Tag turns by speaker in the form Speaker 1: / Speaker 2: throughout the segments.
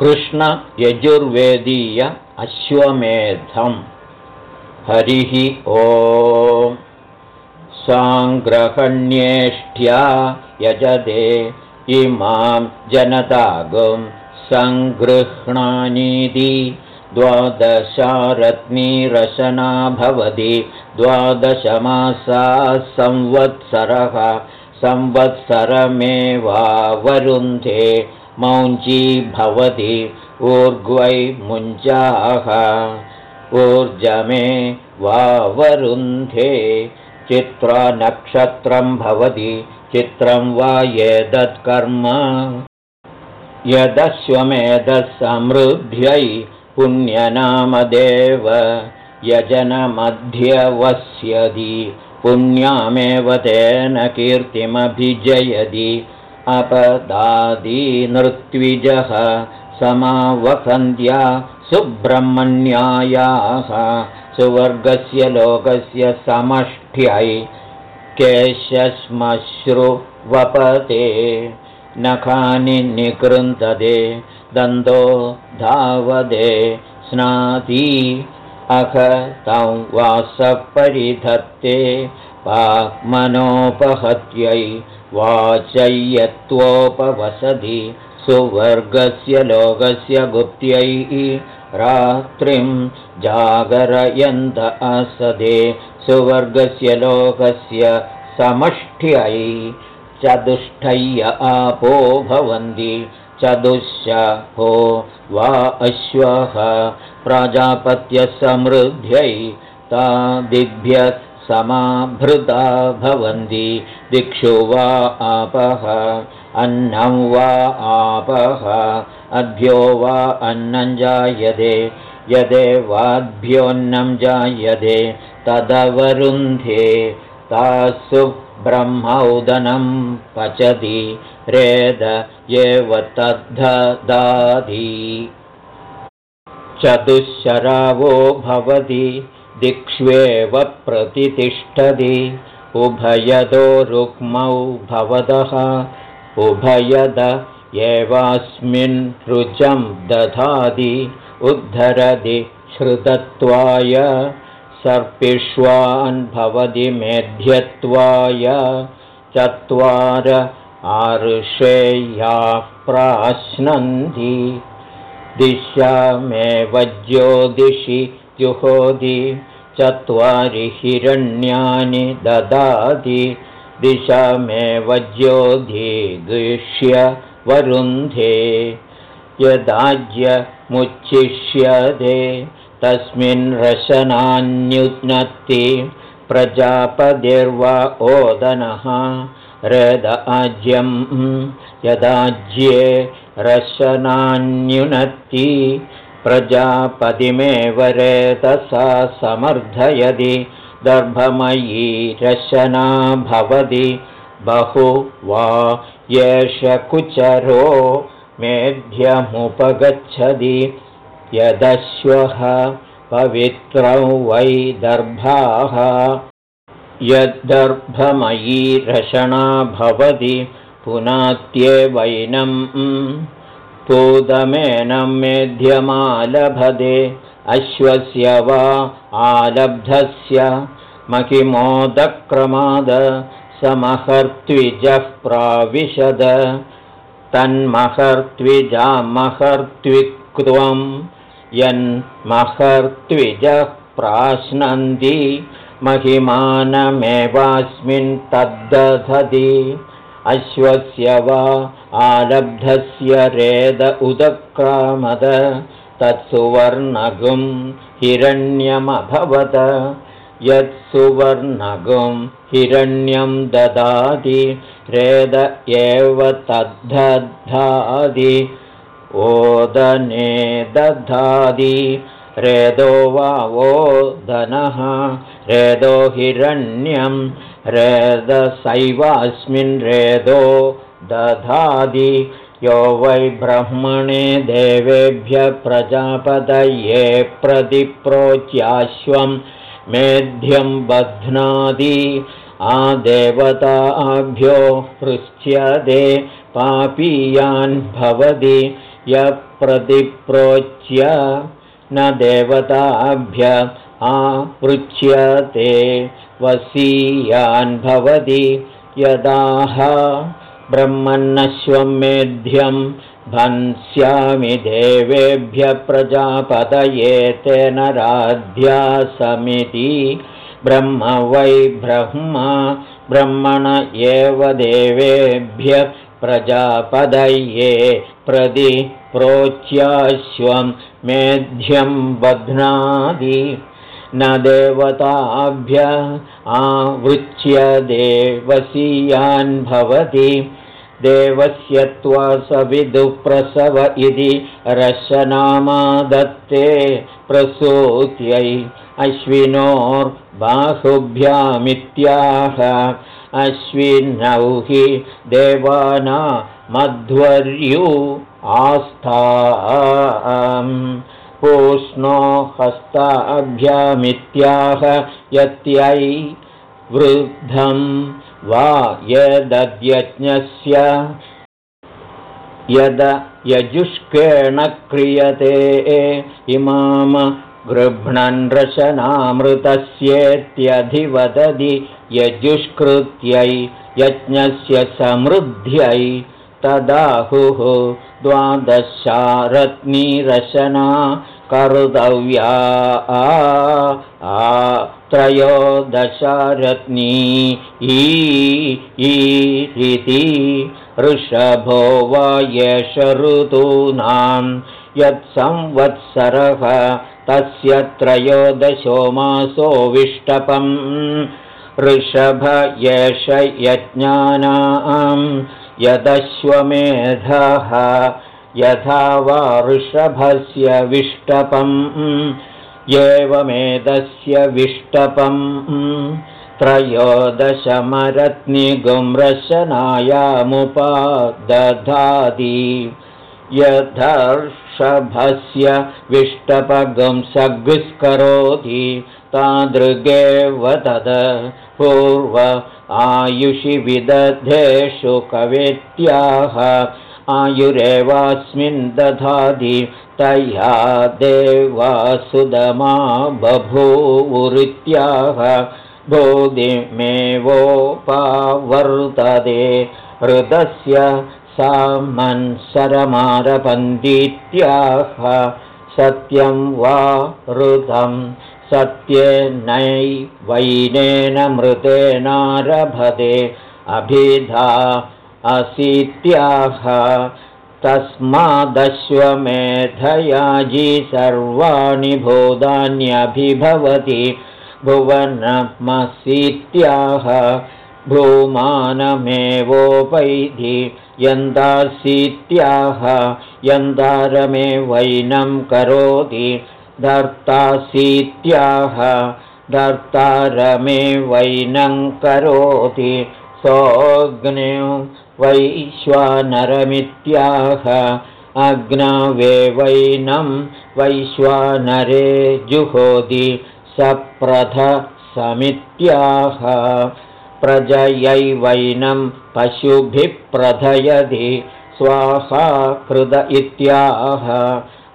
Speaker 1: कृष्णयजुर्वेदीय अश्वमेधम्। हरिः ओ साङ्ग्रहण्येष्ट्या यजदे इमां जनतागुं सङ्गृह्णानीति। द्वादशारत्नीरशना भवति द्वादशमासा संवत्सरः संवत्सरमेवावरुन्धे मौञ्ची भवति ऊर्ग्वै मुञ्जाः ऊर्जमे वावरुन्धे चित्रनक्षत्रं भवति चित्रं वा एतत्कर्म। यदश्वमेधसमृद्ध्यै पुण्यनामदेव यजनमध्यवस्यति पुण्यामेव तेन कीर्तिमभिजयति अपदादीनृत्विजः समावसन्ध्या सुब्रह्मण्यायाः सुवर्गस्य लोकस्य समष्ट्यै केशश्मश्रुवपते। नखानि निकृन्तदे दन्तो धावदे स्नाती अह तं वासपरिधत्ते पाक्मनोपहत्यै वाचय्यत्वोपवसति सुवर्गस्य लोकस्य गुप्त्यैः रात्रिं जागरयन्त असदे सुवर्गस्य लोकस्य समष्ट्यै चतुष्टय्य आपो भवन्ति चतुश्शो वा अश्वः प्राजापत्यसमृद्ध्यै तादिभ्य समाभृता भवन्ति। दिक्षु वा आपः अन्नं वा आपः अभ्यो वा अन्नं जायते। यदेवाद्भ्योऽन्नं जायते तदवरुन्धे तासु ब्रह्मौदनं पचति। रेद एव तद्धदाति। चतुश्शरावो भवति दिक्ष्वेव प्रतितिष्ठति। उभयदो रुक्मौ भवतः। उभयद एवास्मिन् रुचं दधाति। उद्धरति श्रुतत्वाय। सर्पिष्वान् भवति मेध्यत्वाय। चत्वार आर्षेयाः प्राश्नन्ति। दिशामेव ज्योतिषि जुहोति चत्वारि हिरण्यानि ददाति। दिशामेव ज्योतिगृह्य वरुन्धे। यदाज्यमुच्छिष्यते। तस्मिन् रशनान्युन्नति प्रजापतिर्वा ओदनः। रद आज्यं यदाज्ये रशनान्युनत्ति प्रजापतिमेव रेतसा समर्थयति दर्भमयी रशना भवति। बहु वा एष कुचरो मेध्यमुपगच्छति। यदश्वः पवित्रौ वै दर्भाः। यद्दर्भमयी रषणा भवति पुनात्येवैनं पूदमेनं मेध्यमालभदे अश्वस्य वा आलब्धस्य महिमोदक्रमाद समहर्त्विजः प्राविशद तन्महर्त्विजामहर्त्विक्त्वं यन्महर्त्विजः प्राश्नन्ति महिमानमेवास्मिन् तद्दधति अश्वस्य वा आलब्धस्य रेद उदक्रामद तत्सुवर्णगुं हिरण्यमभवत यत्सुवर्णगुं हिरण्यं ददाति रेद एव तद्धधादि ओदने दधाति रेदो वा ओदनः रेदो हिरण्यं रेदसैवास्मिन् रेदो दधाति। यो वै ब्रह्मणे देवेभ्य प्रजापदये प्रतिप्रोच्याश्वं मेध्यं बध्नाति आदेवताभ्यो पृच्छ्यते पापीयान् भवति। यः प्रतिप्रोच्य न देवताभ्य आपृच्छ्यते वसीयान् भवति यदाह ब्रह्मन्नश्वं मेध्यं भन्स्यामि देवेभ्य प्रजापतये तेन समिति ब्रह्म वै ब्रह्म ब्रह्मण एव देवेभ्य प्रजापदये प्रदि प्रोच्याश्वं मेध्यं बध्नादि न देवताभ्य आवृच्य देवसीयान् भवति। देवस्य त्वसविदुःप्रसव इति रशनामा दत्ते प्रसूत्यै अश्विनोर्बाहुभ्यामित्याह। अश्विनौ हि देवाना मध्वर्यु आस्था पूष्णो हस्ताभ्यामित्याह यत्यै वृद्धं वा यदद्यज्ञस्य यद यजुष्केण क्रियते इमाम गृह्णन् रशनामृतस्येत्यधिवदति यजुष्कृत्यै यज्ञस्य समृद्ध्यै तदाहुः द्वादशारत्नीरशना कर्तव्या त्रयोदशारत्नी ईति ऋषभो वा एष ऋतूनां यत्संवत्सरः तस्य त्रयोदशो मासो विष्टपम् ऋषभ एष यज्ञानाम् यदश्वमेधः यथा वा ऋषभस्य विष्टपम् एवमेदस्य विष्टपम् त्रयोदशमरत्निगुंरशनायामुपादधाति यथर्षभस्य विष्टपगं सग्स्करोति तादृगेव तद पूर्व आयुषि विदधेषु कवेत्याह आयुरेवास्मिन् दधाति तया देवासुदमा बभूवुरित्याह बोधिमेवोपावर्तते हृदस्य सामन्सरमारपन्तीत्याह सत्यं वा हृदम् सत्येनैवैनेन मृतेनारभते अभिधा असीत्याह। तस्मादश्वमेधयाजी सर्वाणि भूतान्यभिभवति। भुवनमसीत्याह। भूमानमेवोपैधि। यन्दासीत्याह। यन्दारमेवैनं करोति धर्तासीत्याह धर्तारमे वैनं करोति सोऽग्ने वैश्वानरमित्याह अग्नवे वैनं वैश्वानरे जुहोति सप्रथ समित्याह प्रजयैवैनं पशुभिः प्रथयति स्वाहा कृद इत्याह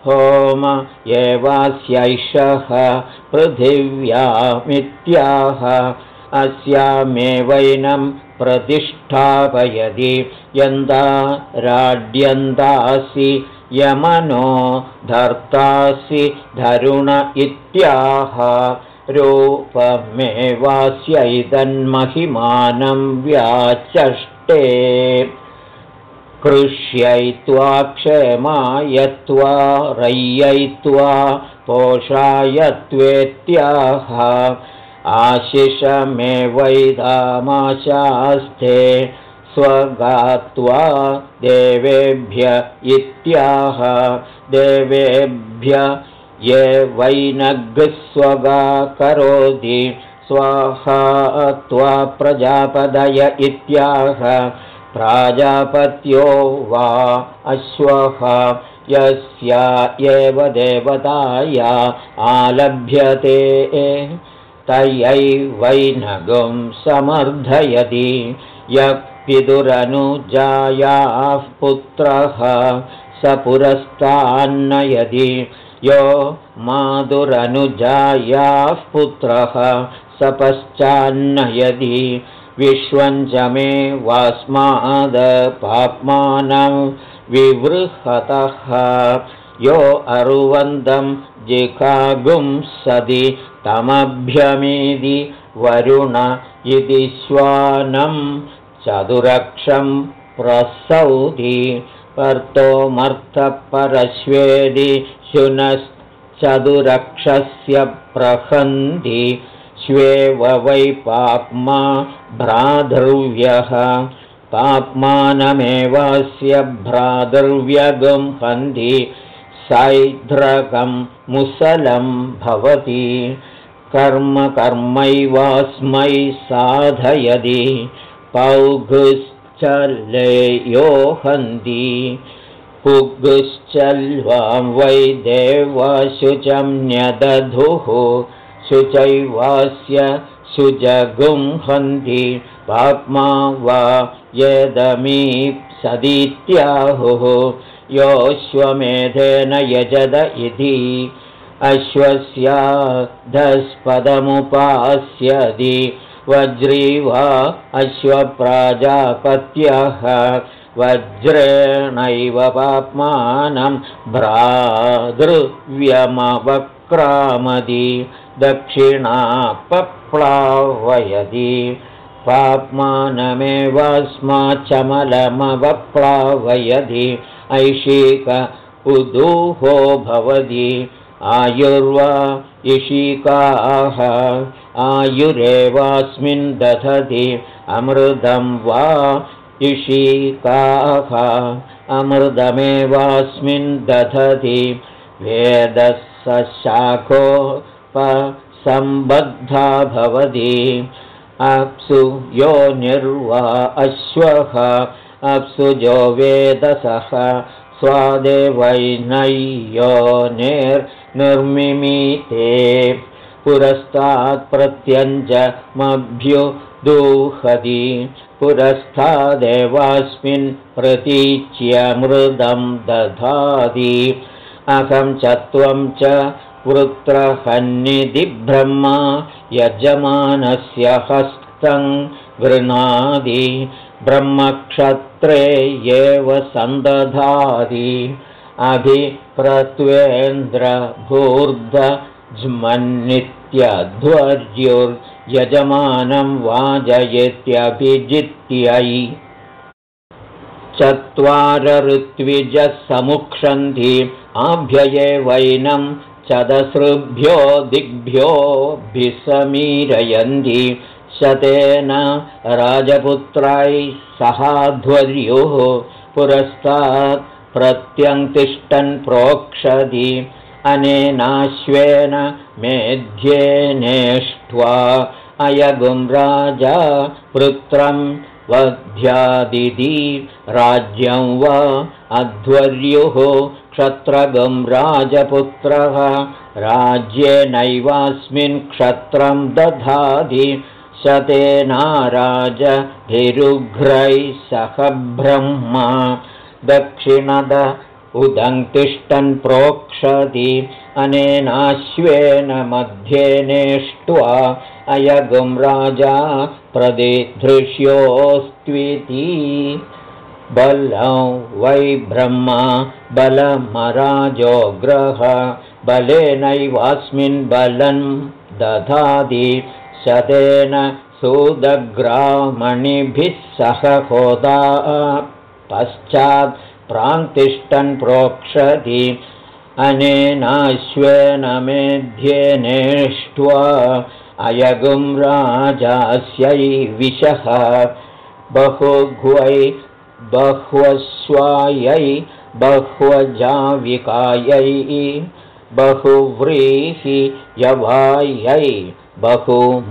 Speaker 1: होम एवास्यैषः पृथिव्यामित्याह। अस्यामेवैनं प्रतिष्ठापयति। यन्दा राड्यन्तासि यमनो धर्तासि धरुण इत्याह। रूपमेवास्यैतन्महिमानं व्याचष्टे कृष्ययित्वा क्षेमायत्वा रय्ययित्वा पोषायत्वेत्याह। आशिषमे वैदामाशास्ते स्वगात्वा देवेभ्य इत्याह। देवेभ्य ये वैनग्स्वगा करोति स्वाहा त्वा प्रजापदय इत्याह प्राजापत्यो वा अश्वः। यस्या एव देवताया आलभ्यते। तयैवैनगुं समर्थयति। यः पितुरनुजायाः पुत्रः स पुरस्तान्नयदि यो माधुरनुजायाः पुत्रः स पश्चान्नयदि विश्वं च मे वास्मादपाप्मानं विवृहतः। यो अरुवन्दं जिखागुं सदि तमभ्यमेदि वरुण इति श्वानं चतुरक्षं प्रसौति पर्तोमर्थपरश्वेदि शुनश्चतुरक्षस्य प्रहन्ति श्वेव वै पाप्मा भ्रातृव्यः। पाप्मानमेवास्य भ्रातृव्यगं हन्ति सैध्रकं मुसलं भवति। कर्म कर्मैवास्मै साधयति पौघुश्चलेयो हन्ति। पुगुश्चल्वां वै देवशुचं न्यदधुः शुचैवास्य शुजगुं हन्ति पाप्मा वा यदमीप्सदीत्याहुः। योऽश्वमेधेन यजद इति अश्वस्याधस्पदमुपास्यदि। वज्री वा अश्वप्राजापत्यः। वज्रेणैव पाप्मानं भ्रातृव्यमवक्रामदि दक्षिणा पप्लावयदि पाप्मानमेवस्माच्चमलमवप्लावयदि ऐशिक उदूहो भवति आयुर्वा इशिकाः आयुरेवास्मिन् दधति। अमृतं वा इशिकाः अमृतमेवास्मिन् दधति। वेदः शाखोपसम्बद्धा भवति। अप्सु यो निर्वा अश्वः अप्सु जो वेदसः स्वादेवैनय्यो निर्निर्मिमीते पुरस्तात् प्रत्यञ्जमभ्युदूहति पुरस्तादेवास्मिन् प्रतीच्यमृदं दधाति अहं च त्वं च वृत्रहन्निधि ब्रह्मा यजमानस्य हस्तं गृह्णादि ब्रह्मक्षत्रे एव सन्दधाति। अभिप्रत्वेन्द्रभूर्धज्मन्नित्यध्वर्युर्यजमानं वाजयेत्यभिजित्यै। चत्वारऋत्विजः समुक्षन्ति आभ्यये वैनं चदसृभ्यो दिग्भ्योऽभिसमीरयन्ति शतेन राजपुत्रैः सहाध्वर्युः पुरस्तात् प्रत्यङ्तिष्ठन् प्रोक्षति। अनेनाश्वेन मेध्येनेष्ट्वा अयगुं राजा पुत्रं वध्यादिति। राज्यं वा अध्वर्युः क्षत्रगं राजपुत्रः। राज्येनैवास्मिन् क्षत्रं दधाति। शतेनाराजभिरुघ्रैः सह ब्रह्म। दक्षिणद उदङ्तिष्ठन् प्रोक्षति। अनेनाश्वेन मध्येनेष्ट्वा अयगुं राजा प्रदिधृष्योऽस्त्विति बलं वै ब्रह्मा बलमराजोग्रह बलेनैवास्मिन् बलं दधाति शतेन सुदग्रामणिभिः सह होदा। पश्चात् प्रान्तिष्ठन् प्रोक्षति अनेनाश्वेन मेध्येनेष्ट्वा अयगुं राजास्यै विशः बहुघ्वै बह्वस्वायै बह्वजाविकायै बहुव्रीहि यवायै बहुमाशतिलायै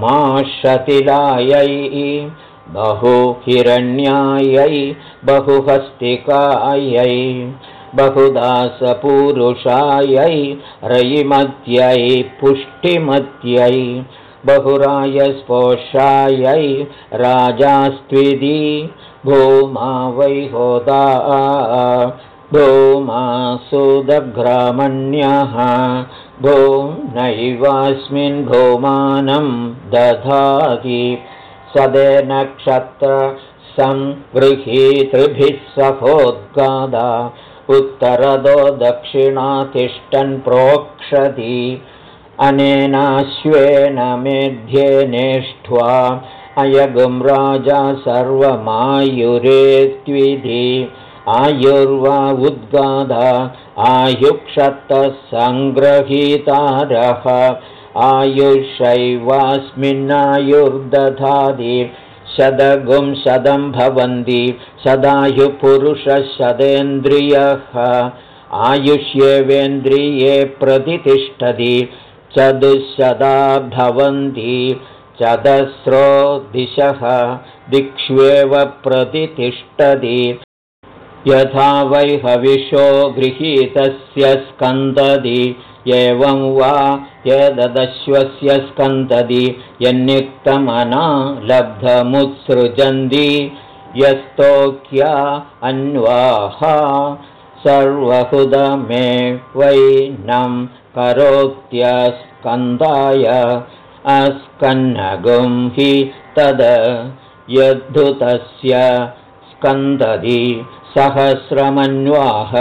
Speaker 1: बहुहिरण्यायै बहुहस्तिकायै बहुदासपूरुषायै रयिमत्यै पुष्टिमत्यै बहुरायस्पोषायै राजास्त्विदि भूमा वै होदा भूमासुदग्रामण्यः भूम्नैवास्मिन् भूमानं दधाति। सदे नक्षत्रसङ्गृहीतृभिः सहोद्गादा उत्तरदो दक्षिणातिष्ठन् प्रोक्षति। अनेनाश्वेन मेध्येनेष्ट्वा अयगुं राजा सर्वमायुरेत्विधि। आयुर्वा उद्गाधा आयुक्षतः सङ्ग्रहीतारः आयुषैवास्मिन्नायुर्दधाति शदगुं शदं भवन्ति शदायुपुरुषशदेन्द्रियः आयुष्येवेन्द्रिये प्रतितिष्ठति चतुःशदा भवन्ति चतस्रो दिशः दिक्ष्वेव प्रतितिष्ठति। यथा वै हविषो गृहीतस्य स्कन्दति एवं वा यदश्वस्य स्कन्दति यन्निक्तमना लब्धमुत्सृजन्ति। यस्तोक्या अन्वाः सर्वहुदमे वैनं करोत्यस्कन्दाय अस्कन्नगुं हि तद यद्धुतस्य स्कन्दति सहस्रमन्वाह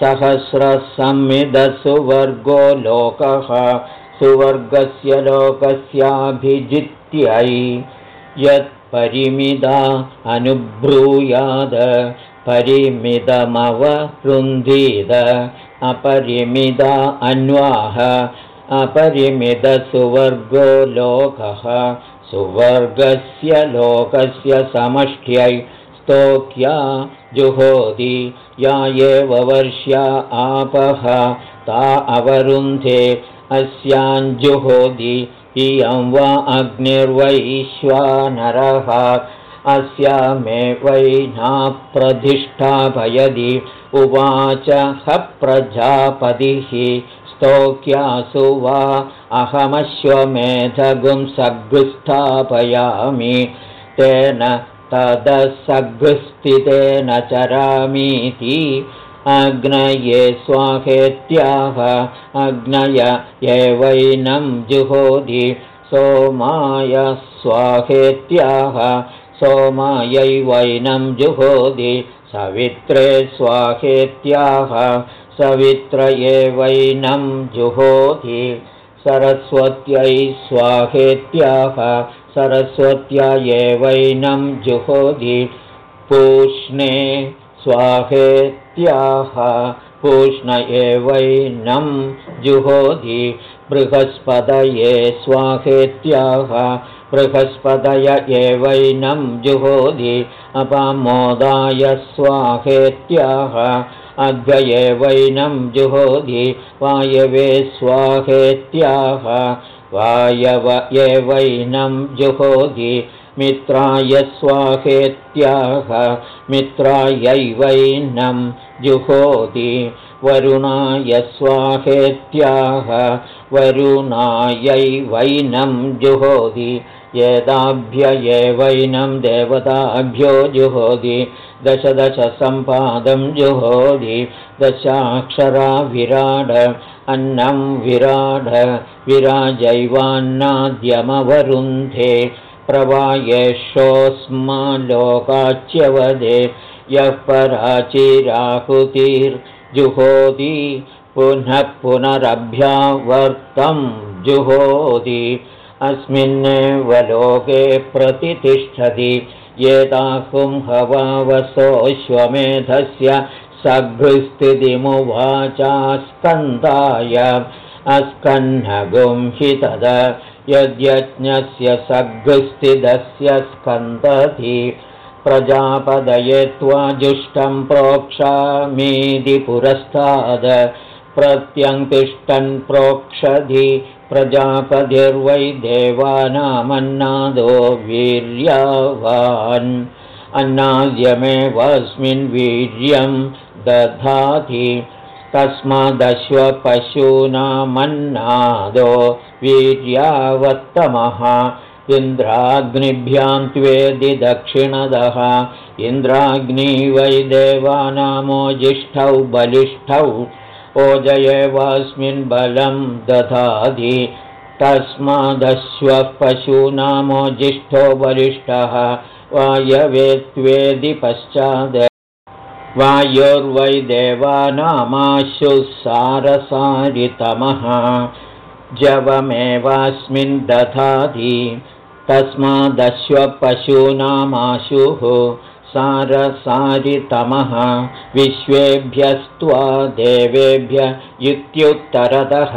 Speaker 1: सहस्रसंमिदसुवर्गो लोकः सुवर्गस्य लोकस्याभिजित्यै यत्परिमिदा अनुब्रूयाद परिमिदमवरुन्धीद अपरिमिदा अन्वाह अपरिमिदसुवर्गो लोकः। सुवर्गस्य लोकस्य समष्ट्यै स्तोक्या जुहोति या एव वर्ष्या आपः। ता अवरुन्धे अस्याञ्जुहोति इयं वा अग्निर्वैश्वानरः। अस्या मे वैना प्रतिष्ठापयदि उवाच ह प्रजापतिः स्तोक्यासु वा अहमश्वमेधगुं सगृस्थापयामि तेन तदसगृस्थितेन चरामीति अग्नये स्वाहेत्याह अग्नय एवैनं जुहोधि सोमाय स्वाहेत्याह सोमायैवैनं जुहोधि सवित्रे स्वाहेत्याह सवित्र एवैनं जुहोधि सरस्वत्यै स्वाहेत्याह सरस्वत्या एवैनं जुहोधि पूष्णे स्वाहेत्याह पूष्ण एवैनं जुहोधि बृहस्पतये स्वाहेत्याह बृहस्पतय एवैनं जुहोधि अपामोदाय स्वाहेत्याह अद्वये वैनं जुहोधि वायवे स्वाहेत्याह। वायव एवैनं जुहोधि मित्राय स्वाहेत्याह। मित्रायैवैनं जुहोति वरुणाय स्वाहेत्याह। वरुणायैवैनं जुहोति एताभ्य एवैनं देवताभ्यो जुहोति दश दशसम्पादं जुहोति दशाक्षरा विराड अन्नं विराड विराजैवान्नाद्यमवरुन्धे प्रवायेषोऽस्मालोकाच्यवदे यः पराचिराहुतिर्जुहोति पुनः पुनरभ्यावर्तं जुहोति अस्मिन्नेव लोके प्रतितिष्ठति। एताहुं हवावसोऽश्वमेधस्य सभृस्थितिमुवाचास्कन्दाय अस्कन्नगुं हि तद। यद्यज्ञस्य सघृस्थितस्य स्कन्दति। प्रजापदये त्वाजुष्टं प्रोक्षामीति पुरस्ताद। प्रत्यङ्तिष्ठन् प्रोक्षधि प्रजापतिर्वै देवानामन्नादो वीर्यावान् अन्नाद्यमेवस्मिन् वीर्यं दधाति तस्मादश्वपशूनामन्नादो वीर्यावत्तमः इन्द्राग्निभ्यां त्वेदि दक्षिणदः इन्द्राग्नि वै देवानामोजिष्ठौ बलिष्ठौ ओजयेवास्मिन् बलं दधाति। तस्मादश्वः पशूनामोजिष्ठो बलिष्ठः वायवेत्वेदि पश्चाद वायुर्वै देवानामाशुः सारसारितमः जवमेवास्मिन् दधाति। तस्मादश्वपशूनामाशुः सारसारितमः। विश्वेभ्यस्त्वा देवेभ्य इत्युत्तरतः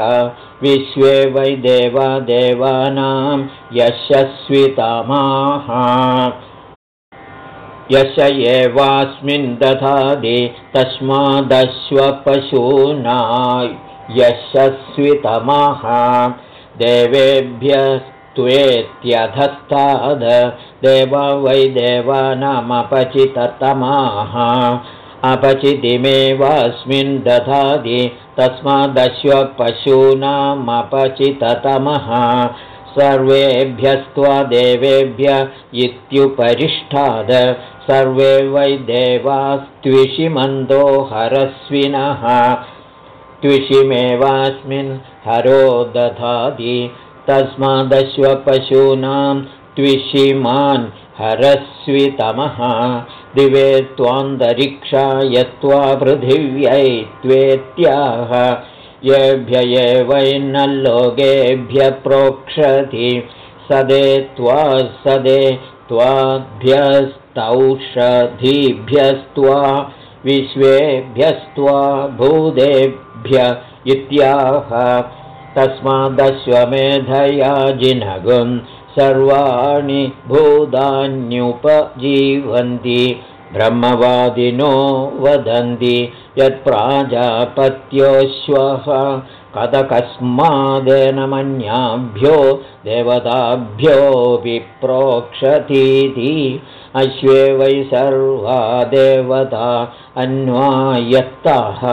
Speaker 1: विश्वे वै देवानां यशस्वितमाः। यश एवास्मिन् दधाति तस्मादश्वपशूना यशस्वितमः देवेभ्यस्त्वेत्यधस्ताद देव वै देवानामपचिततमाः अपचितिमेवास्मिन् दधाति। तस्मादश्वपशूनामपचिततमः सर्वेभ्यस्त्वा देवेभ्य इत्युपरिष्ठाद सर्वे वै देवास्त्विषिमन्दो हरस्विनः। त्विषिमेवास्मिन् हरो दधाति तस्मादश्वपशूनां त्विषिमान् हरस्वितमः। दिवे त्वान्तरिक्षा यत्त्वा पृथिव्यै त्वेत्याह। येभ्य एवैर्नल्लोकेभ्य प्रोक्षति। सदे त्वा सदे त्वाभ्यस्तौषधीभ्यस्त्वा विश्वेभ्यस्त्वा भूदेभ्य इत्याह तस्मादश्वमेधया जिनगुं सर्वाणि भूतान्युपजीवन्ति ब्रह्मवादिनो वदन्ति कथकस्मादेन मन्याभ्यो देवताभ्योऽपि प्रोक्षतीति अश्वे वै सर्वा देवता अन्वायत्तः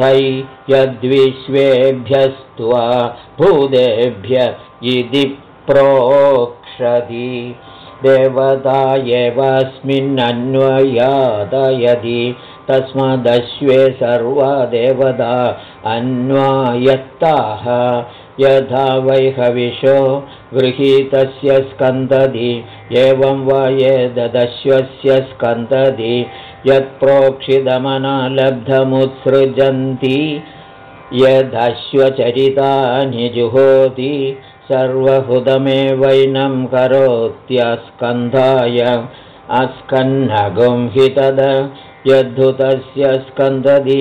Speaker 1: सै यद्विश्वेभ्यस्त्वा भूदेभ्य इति प्रोक्षति। देवता एवस्मिन्नन्वयादयति। तस्मादश्वे सर्वा देवता अन्वायत्ताः। यथा वैहविशो गृहीतस्य स्कन्दति। एवं वा ये ददश्वस्य स्कन्दति यत्प्रोक्षितमनालब्धमुत्सृजन्ति यदश्वचरितानि जुहोति सर्वहुदमेवैनं करोत्यस्कन्धाय अस्कन्नगुं हि तद यद्धुतस्य स्कन्दति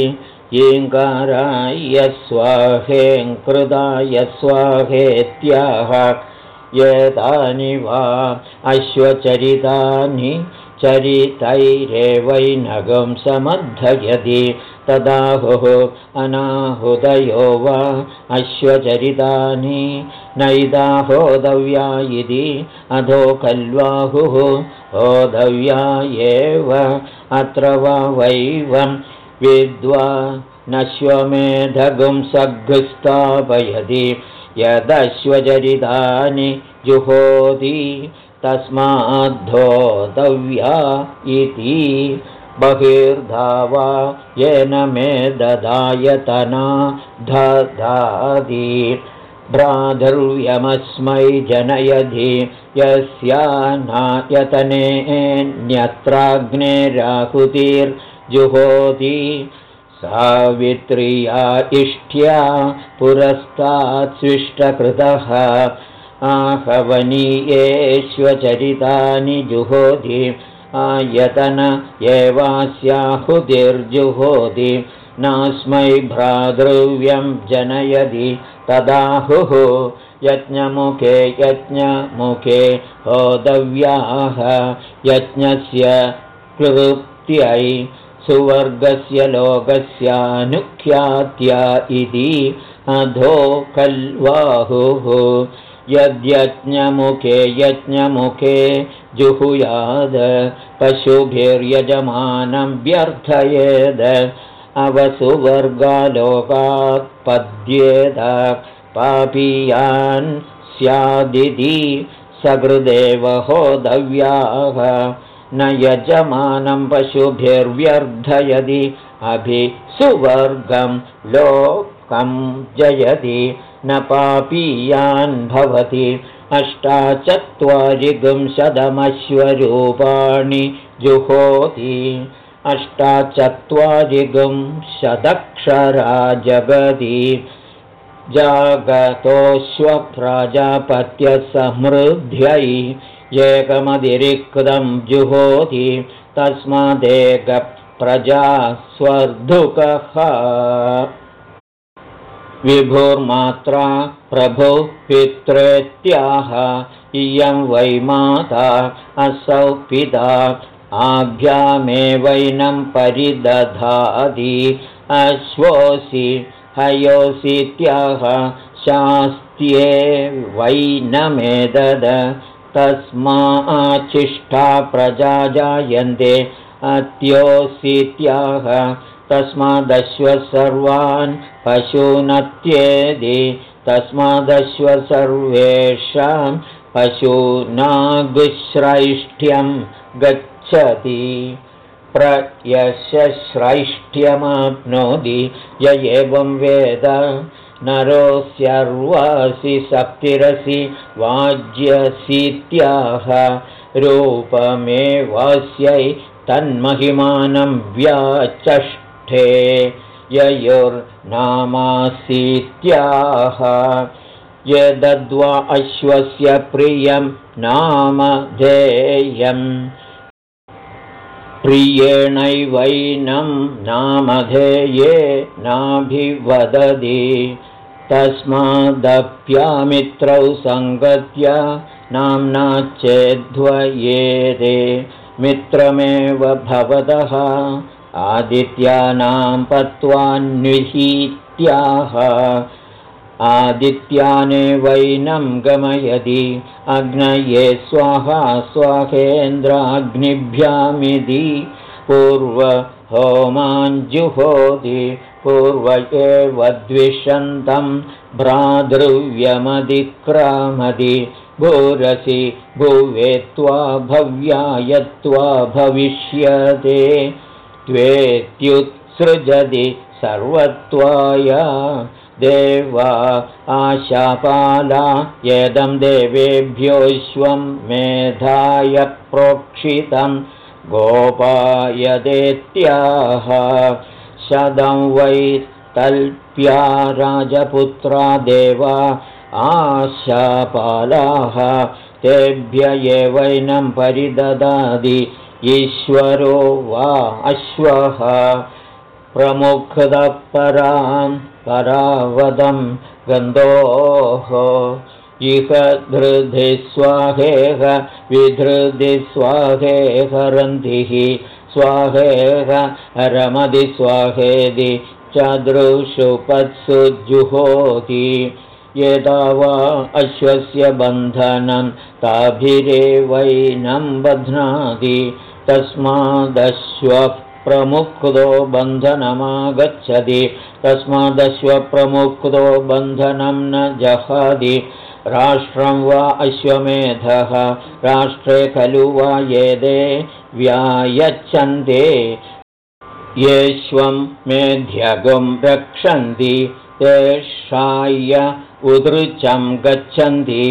Speaker 1: ईङ्काराय स्वाहेङ्कृताय स्वाहेत्याह एतानि वा अश्वचरितानि चरितैरेवैनगं समर्थयति। तदाहुः अनाहुदयो वा अश्वचरितानि। नैदाहोदव्या इति अधो खल्वाहुः होदव्या एव अत्र वा वैवं विद्वा नश्वमेधगुं सघ्स्थापयति यदश्वचरितानि जुहोति तस्माद्धोदव्या इति बहिर्धावा येन मे ददायतना दधाति भ्रातृव्यमस्मै जनयधि यस्यानायतनेऽन्यत्राग्नेराहुतिर्जुहोति सावित्र्या इष्ट्या पुरस्तात् स्विष्टकृतः आहवनीयेष्वचरितानि जुहोति आयतन एवास्याहुतिर्जुहोति नास्मै भ्रातृव्यं जनयति तदाहुः यज्ञमुखे यज्ञमुखे होदव्याः यज्ञस्य कृत्यै सुवर्गस्य लोकस्यानुख्यात्या इति अधो खल्वाहुः यद्यज्ञमुखे यज्ञमुखे जुहुयाद पशुभिर्यजमानं व्यर्थयेद अवसुवर्गालोकात् पद्येद पापीयान् स्यादिति स सकृदेव होदव्याः न यजमानं पशुभिर्व्यर्धयति अभि सुवर्गं लोकं जयति न पापीयान् भवति अष्टाचत्वारिगुंशदमश्वरूपाणि जुहोति। अष्टाचत्वारिगुं शदक्षरा जगति जागतोऽश्वप्रजापत्यसमृद्ध्यै एकमतिरिक्तं जुहोति। तस्मादेकप्रजास्वर्धुकः विभुर्मात्रा प्रभुः पित्रेत्याह इयं वै माता असौ पिता आभ्यामेवैनं परिदधाति अश्वोऽसि हयोऽसीत्याह शास्त्ये वैनमेदद तस्माचिष्ठा प्रजा जायन्ते अत्योऽसीत्याह तस्मादश्व सर्वान् पशूनत्येदि तस्मादश्व सर्वेषां पशूनागुश्रैष्ठ्यं गच्छति। प्रयशश्रैष्ठ्यमाप्नोति य एवं वेद नरोऽस्यर्वासि सप्तिरसि वाज्यसीत्याह रूपमेवास्यै तन्महिमानं व्याचष्ठे ययोर्नामासीत्याह। यदद्वा अश्वस्य प्रियं नाम धेयम् प्रियेणैवैनं नामधेये नाभिवदति। तस्मादप्यामित्रौ सङ्गत्य नाम्ना चेद्वयेदे मित्रमेव भवतः आदित्यानां पत्वान्विहीत्याह। आदित्याने वैनं गमयति अग्नये स्वाहा स्वाहेन्द्राग्निभ्यामिति पूर्वहोमाञ्जुहोति पूर्व एव द्विषन्तं भ्रातृव्यमधिक्रामदि भूरसि भुवेत्वा भव्यायत्वा भविष्यते त्वेत्युत्सृजति सर्वत्वाय। देवा आशापाला यदं देवेभ्योऽश्वं मेधाय प्रोक्षितं गोपायदेत्याह। शदं वै तल्प्या राजपुत्रा देवा आशापालाः तेभ्य एवैनं परिददाति ईश्वरो वा अश्वः प्रमुखदपरां परावदं गन्धोः। इह धृधि स्वाहेह विधृधि स्वाहेह रन्धिः स्वाहेह रमदि स्वाहेदि चदृशुपत्सु जुहोति यदा वा अश्वस्य बन्धनं ताभिरेवैनं बध्नाति तस्मादश्वः प्रमुक्तो बन्धनमागच्छति तस्मादश्वप्रमुक्तो बन्धनं न जहादि राष्ट्रं वा अश्वमेधः राष्ट्रे खलु वा येदे व्यायच्छन्ते। येष्वं मेध्यगुं रक्षन्ति तेषाय उदृचं गच्छन्ति।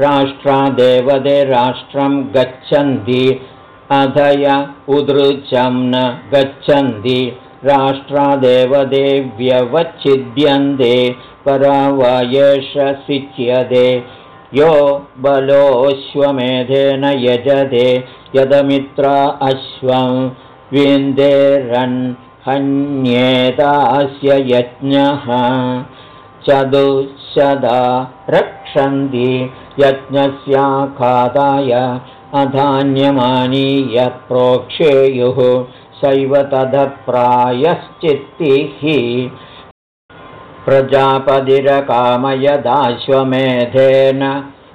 Speaker 1: राष्ट्रादेवदे राष्ट्रं गच्छन्ति अधय उदृचं न गच्छन्ति। राष्ट्रादेवदेव्यवच्छिद्यन्ते परा सिच्यते यो बलोऽश्वमेधेन यजते यदमित्रा अश्वं विन्देरन् हन्येतास्य यज्ञः। चतुशदा रक्षन्ति यज्ञस्याखादाय अधान्यमानीय प्रोक्षेयुः सैव तदप्रायश्चित्तिः। प्रजापतिरकामयदाश्वमेधेन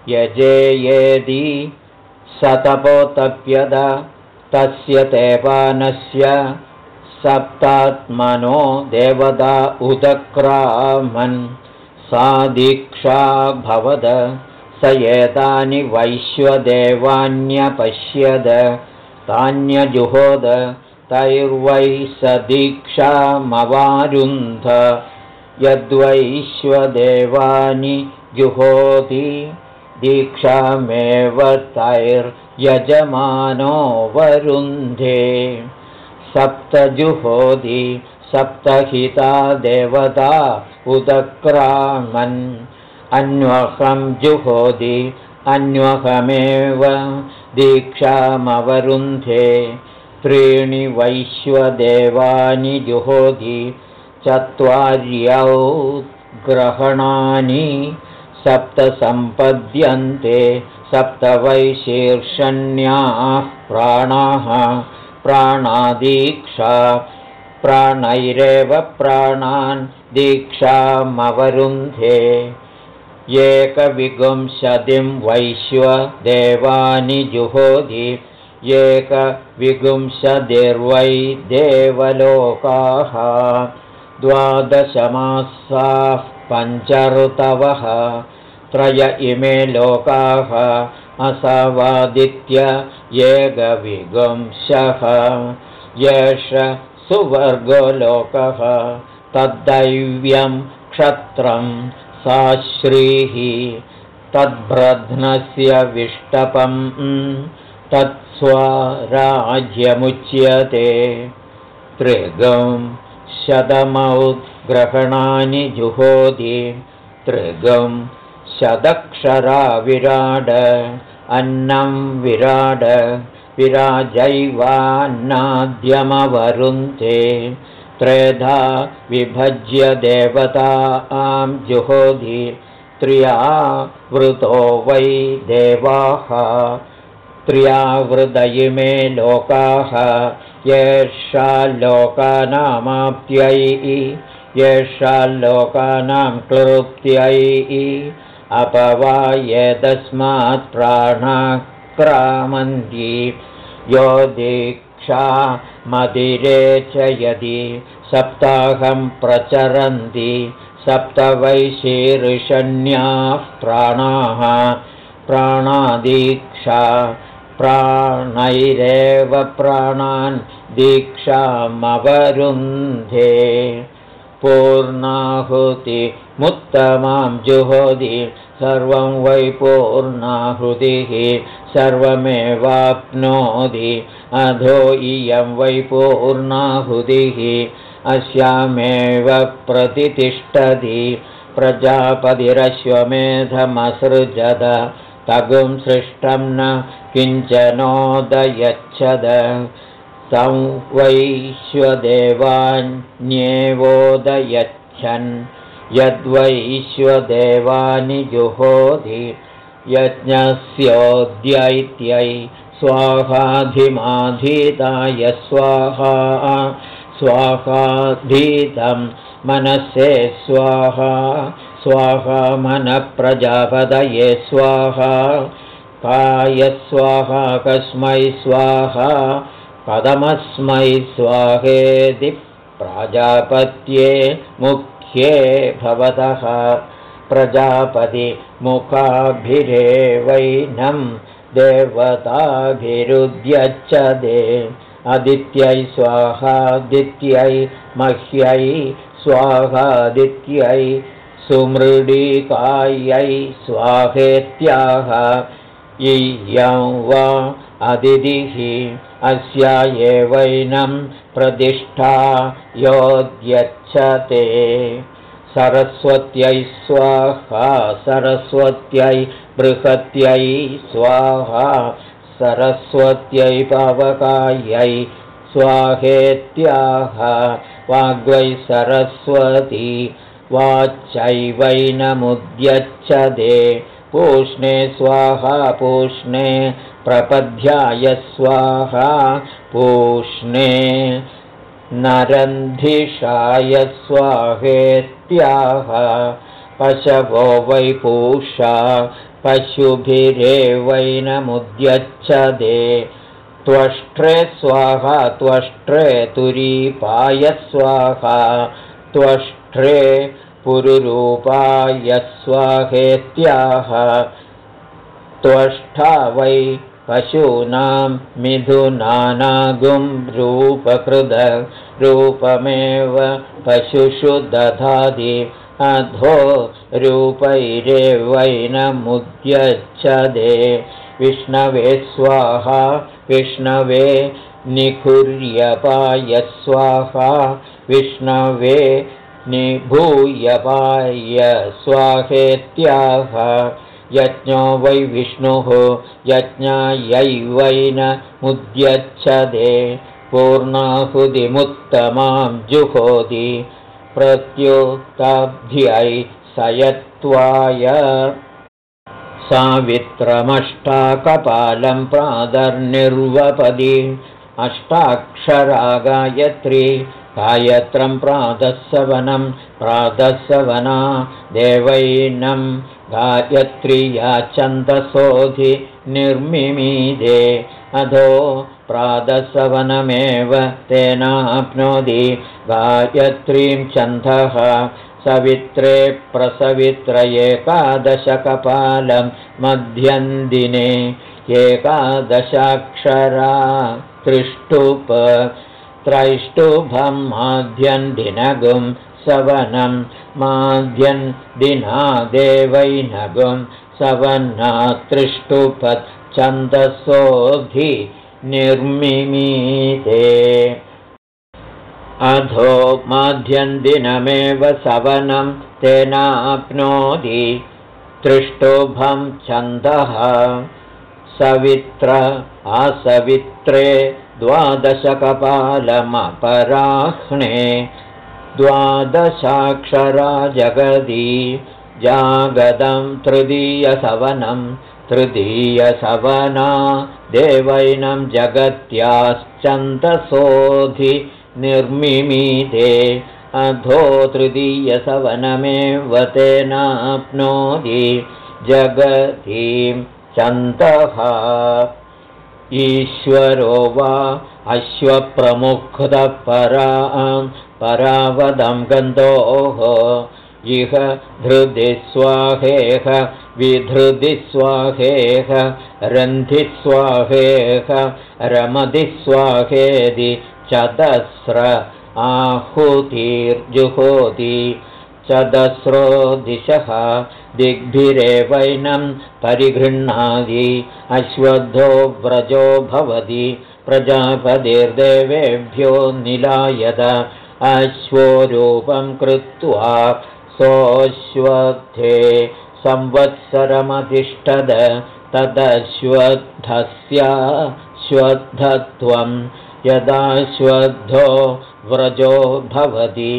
Speaker 1: यजेयेदि सतपोतप्यद तस्य तेपानस्य सप्तात्मनो देवता उदक्रामन् सा दीक्षा भवद स एतानि वैश्वदेवान्यपश्यद तान्यजुहोद तैर्वै स दीक्षामवारुन्ध यद्वैश्वदेवानि जुहोति दीक्षामेव तैर्यजमानो वरुन्धे। सप्तजुहोदि सप्तहिता देवता उदक्रामन् अन्वहं जुहोदि अन्वहमेव दीक्षामवरुन्धे त्रीणि वैश्वदेवानि जुहोदि चत्वार्यौ ग्रहणानि सप्त सम्पद्यन्ते सप्त वैशीर्षण्याः प्राणाः प्राणादीक्षा प्राणैरेव प्राणान् दीक्षामवरुन्धे एकविगुंशतिं वैश्वदेवानि जुहोधि एकविगुंशतिर्वै देवलोकाः द्वादशमासाः पञ्चऋतवः त्रय इमे लोकाः असवादित्य एकविगुंशः एष सुवर्गलोकः तद्दैव्यं क्षत्रं साश्रीः तद्भ्रध्नस्य विष्टपम् तत्स्वराज्यमुच्यते। त्रिगं शतमौद्ग्रहणानि जुहोति त्रिगं शतक्षरा विराड अन्नं विराड विराजैवान्नाद्यमवरुन्ते त्रेधा विभज्य देवता आं जुहोधि त्रिया वृतो वै देवाः। त्रियावृदयिमे लोकाः येषा लोकानामाप्यै येषा लोकानां क्लृप्त्यै अपवायेदस्मात् प्राणाक्रामन्ति यो मदिरे च यदि सप्ताहं प्रचरन्ति सप्तवैशीर्षण्याः प्राणाः प्राणादीक्षा प्राणैरेव प्राणान् दीक्षामवरुन्धे पूर्णाहुतिमुत्तमां जुहोति सर्वं वै पूर्णाहुतिः सर्वमेवाप्नोति। अधो इयं वै पूर्णाहुतिः। अस्यामेव प्रतितिष्ठति। प्रजापतिरश्वमेधमसृजद तगुं सृष्टं न किञ्चनोदयच्छद। तं वैश्वदेवान्येवोदयच्छन्। यद्वैश्वदेवानि जुहोधि यज्ञस्योद्यैत्यै स्वाहाधिमाधीताय स्वाहा स्वाहाधीतं मनसे स्वाहा स्वाहा मनप्रजापदये स्वाहा काय स्वाहा कस्मै स्वाहा पदमस्मै स्वाहेति प्राजापत्ये मुख्ये भवतः प्रजापतिमुखाभिरेवैनं देवताभिरुद्यच्छदे अदित्यै स्वाहादित्यै मह्यै स्वाहादित्यै सुमृडिकायै स्वाहेत्याह। इयं वा अदितिः अस्या एवैनं प्रतिष्ठा योद्यच्छते सरस्वत्यै स्वाहा सरस्वत्यै बृहत्यै स्वाहा सरस्वत्यै पावकायै स्वाहेत्याह वाग्वै सरस्वती वाच्चैवैनमुद्यच्छदे पूष्णे स्वाहा पूष्णे प्रपद्याय स्वाहा पूष्णे नरन्धिषाय स्वाहेत्याह पशवो वै पूषा पशुभिरेवैनमुद्यच्छदे त्वष्ट्रे स्वाहा त्वष्ट्रे तुरीपाय स्वाहा। त्वष्ट्रे पुरुरूपाय स्वाहेत्याह। त्वष्टा वै पशूनां मिथुनानागुं रूपकृद रूपमेव पशुषु दधाति अधो रूपैरेवैनमुद्यच्छदे विष्णवे स्वाहा विष्णवे निकुर्यपाय स्वाहा विष्णवे निभूयपाय स्वाहेत्याह यज्ञो वै विष्णुः यज्ञायैवैनमुद्यच्छदे पूर्णाहुतिमुत्तमां जुहोति प्रत्युताभ्यै सयत्वाय। सावित्रमष्टाकपालं प्रादर्निर्वपदि अष्टाक्षरा गायत्री गायत्रं प्रातःसवनं प्रातःसवना देवैनं गायत्र्या छन्दसोऽधि निर्मिमीदे अधो प्रातःसवनमेव तेनाप्नोति गायत्रीं छन्दः सवित्रे प्रसवित्र एकादशकपालं मध्यन्दिने एकादशाक्षरा त्रिष्टुप त्रैष्टुभं माध्यन्दिनगुं सवनं माध्यन्दिना देवैनगुं सवना त्रिष्टुपत् छन्दसोऽधि निर्मिमीते। अधो माध्यन्दिनमेव सवनं तेनाप्नोति त्रिष्टुभं छन्दः। सवित्र असवित्रे द्वादशकपालमपराह्णे द्वादशाक्षरा जगदी जागदं तृतीयसवनं तृतीयसवना देवैनं जगत्याश्चन्दसोऽधि निर्मिमीते अधो तृतीयसवनमेव तेनाप्नोति जगतीं चन्दः। ईश्वरो वा अश्वप्रमुखतपरा परावदं गन्धोः इह धृदिस्वाहेह विधृदिस्वाहेह रन्धिस्वाहेह रमधिस्वाहेदि चतस्र आहुतिर्जुहोति। चतस्रो दिशः दिग्भिरेवैनं परिगृह्णादि अश्वद्धो व्रजो भवति प्रजापतिर्देवेभ्यो निलायत अश्वरूपं कृत्वा सोऽश्वत्थे संवत्सरमतिष्ठद तदश्वत्थस्याश्वत्थत्वं यदाश्वद्धो व्रजो भवति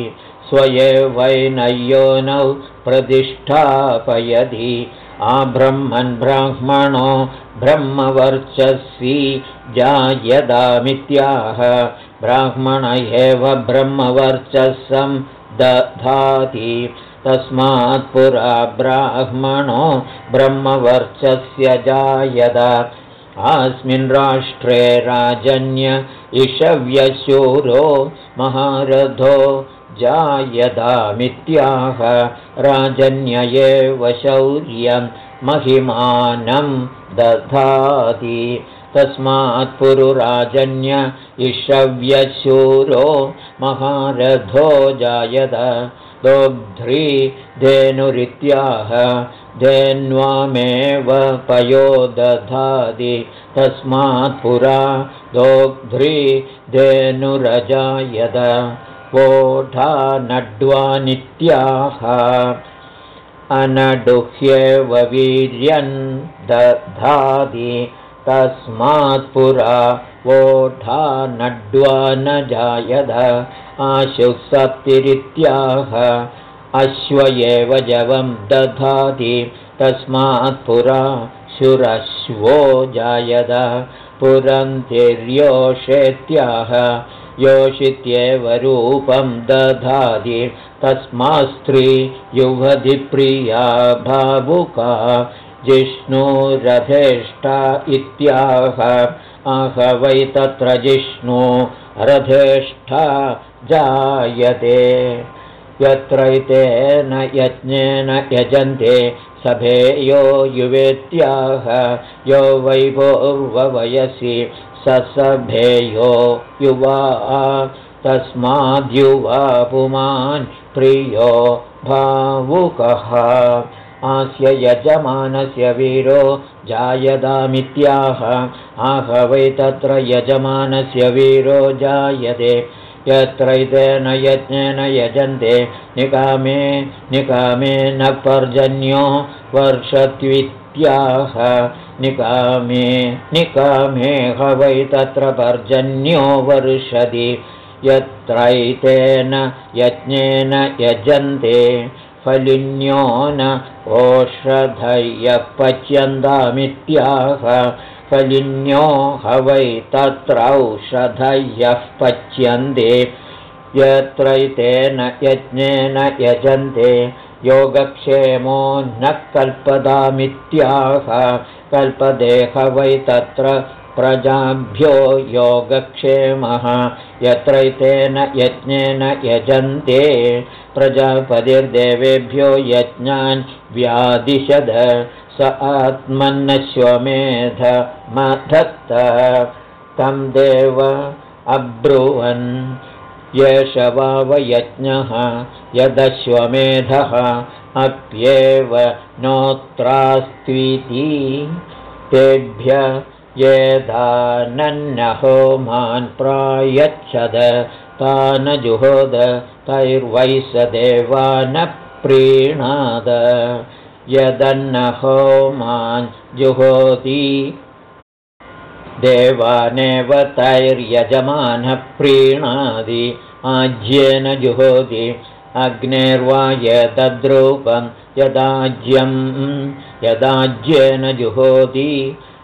Speaker 1: स्वयेवैनय्योनौ प्रतिष्ठापयति आब्रह्मन् ब्राह्मणो ब्रह्मवर्चस्वी जायदामित्याह ब्राह्मण एव ब्रह्मवर्चस्सं दधाति तस्मात् पुरा ब्राह्मणो ब्रह्मवर्चस्य जायद अस्मिन् राष्ट्रे राजन्य इषव्यशूरो महारथो जायदामित्याह राजन्य एव शौर्यं महिमानं दधाति। तस्मात् पुरुराजन्य इषव्यशूरो महारथो जायत दोग्ध्री धेनुरित्याह धेन्वामेव पयो दधाति तस्मात् पुरा दोग्ध्री धेनुरजायत वोढा नड्वानित्याह अनडुह्येव वीर्यन् दधाति तस्मात् पुरा वोढा नड्वा न जायद आशुसप्तिरित्याह अश्व एव जवं दधाति। तस्मात् पुरा शुरश्वो जायद पुरन्तिर्योषेत्याह योषित्येव रूपं दधाति। तस्मास्त्री युवधिप्रिया भावुका जिष्णुरथेष्टा इत्याह। आह वै तत्र जिष्णु रथेष्ठा जायते। यत्रैतेन यज्ञेन यजन्ते सभेयो युवेत्याह। यो वैभोर्ववयसि सभेयो युवा। तस्माद्युवा पुमान् प्रियो भावुकः आस्य यजमानस्य वीरो जायदामित्याह। आह वै तत्र यजमानस्य वीरो जायते। यत्रैतेन यज्ञेन यजन्ते। निकामे निकामे न पर्जन्यो वर्षत्वित्याह निकामे निकामे ह वै तत्र पर्जन्यो वर्षति यत्रैतेन यज्ञेन यजन्ते फलिन्यो न ओषधय्यपच्यन्तामित्याह फलिन्यो ह वै तत्रौषधयः पच्यन्ते यत्रैतेन यज्ञेन यजन्ते योगक्षेमो न कल्पदामित्याह कल्पदेह वै तत्र प्रजाभ्यो योगक्षेमः यत्रैतेन यज्ञेन यजन्ते। प्रजापतिर्देवेभ्यो यज्ञान् व्यादिशद स आत्मन्नश्वमेधमधत्त तं देव अब्रुवन् येष वावयज्ञः यदश्वमेधः अप्येव नोत्रास्त्विति। तेभ्य येधानन्नहोमान् प्रायच्छद तान जुहोद तैर्वैस देवान प्रीणाद यदन्नहोमान् जुहोति देवानेव तैर्यजमानः प्रीणादि आज्येन जुहोति अग्नेर्वा यदद्रूपं यदाज्यं यदाज्येन जुहोति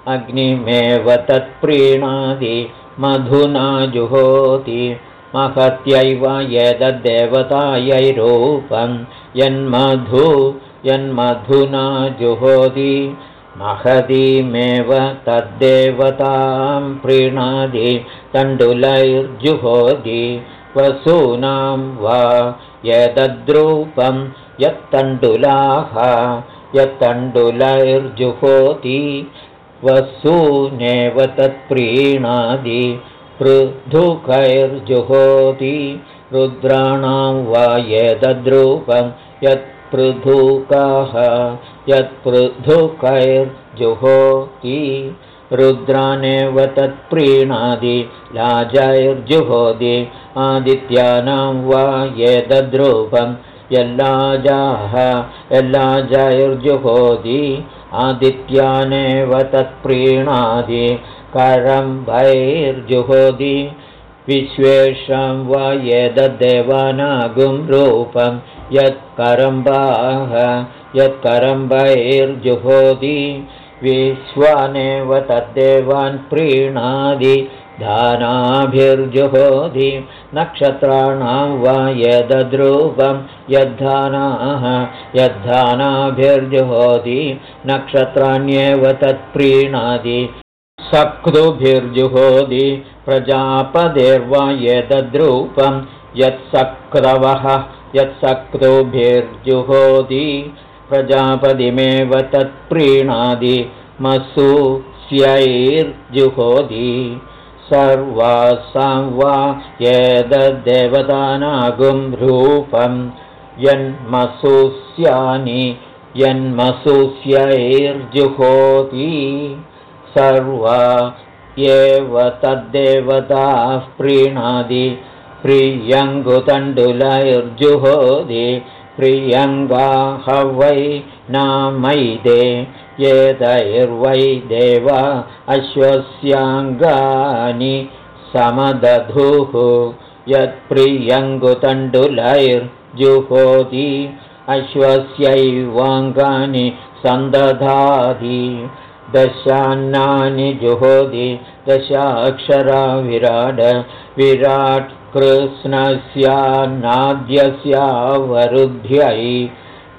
Speaker 1: अग्निमेव तत्प्रीणादि मधुना जुहोति। महत्यैव यदद्देवतायैरूपं यन्मधु यन्मधुना जुहोति। महतीमेव तद्देवतां प्रीणादि तण्डुलैर्जुहोति। वसूनां वा यदद्रूपं यत्तण्डुलाः यत्तण्डुलैर्जुहोति वसूनेव तत्प्रीणादि पृथुकैर्जुहोति। रुद्राणां वा यदद्रूपं यत्पृथुकाः यत्पृथुकैर्जुहोति रुद्रानेव तत्प्रीणादि लाजैर्जुहोति। आदित्यानां वा यदद्रूपं यल्लाजाः यल्लाजैर्जुहोति आदित्यानेव तत्प्रीणादि करम्भैर्जुहोति विश्वेषां वा यददेवानागुं रूपं यत्करम्बाः यत्करम्भैर्जुहोति विश्वानेव तद्देवान् प्रीणादि धानाभिर्जुहोति नक्षत्राणां वा यदद्रूपं यद्धानाः यद्धानाभिर्जुहोति नक्षत्राण्येव तत्प्रीणादि। सकृभिर्जुहोति प्रजापदेर्वा यदद्रूपं यत्सक्रवः यत्सक्तुभिर्जुहोति प्रजापतिमेव तत्प्रीणादि मसूस्यैर्जुहोति सर्वासां वा यदेवतानागुं रूपं यन्मसूस्यानि यन्मसूस्यैर्जुहोति सर्वा एव तद्देवताः प्रीणादि प्रियङ्गुतण्डुलैर्जुहोति। प्रियङ्गा ह वै नामैदे एतैर्वै देव अश्वस्याङ्गानि समदधुः। यत्प्रियङ्गुतण्डुलैर्जुहोति अश्वस्यैवाङ्गानि सन्दधाति। दशान्नानि जुहोति दशाक्षरा विराड विराट् कृष्णस्यान्नाद्यस्यावरुध्यै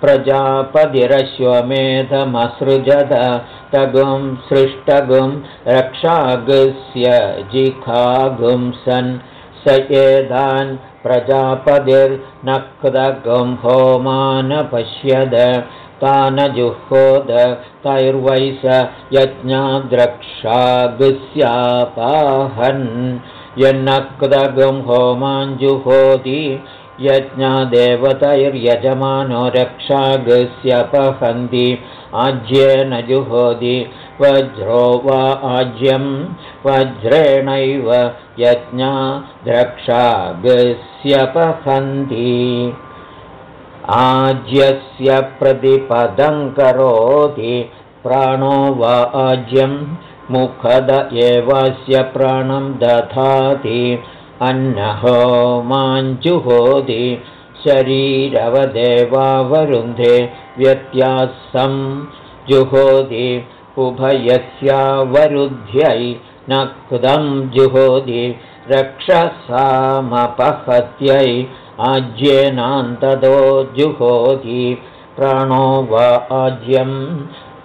Speaker 1: प्रजापतिरश्वमेधमसृजत तगुं सृष्टगुं रक्षागस्य जिखागुं सन् स एतान् प्रजापतिर्नक्तगम्होमानपश्यद तानजुहोद तैर्वैस यज्ञाद्रक्षागुस्यापाहन् यन्नक्तगम्होमाञ्जुहोति यज्ञादेवतैर्यजमानो रक्षागस्यपहन्ति आज्येन जुहोति वज्रो वा आज्यं वज्रेणैव यज्ञा द्रक्षागस्यपहन्ति आज्यस्य प्रतिपदं करोति प्राणो वा आज्यं मुखद एवस्य प्राणं दधाति अन्नहो माञ्जुहोति शरीरवदेवावरुन्धे व्यत्यासं जुहोति उभयस्यावरुध्यै नक्तं जुहोति रक्षसामपहत्यै आज्येनान्ततो जुहोति प्राणो वा आज्यम्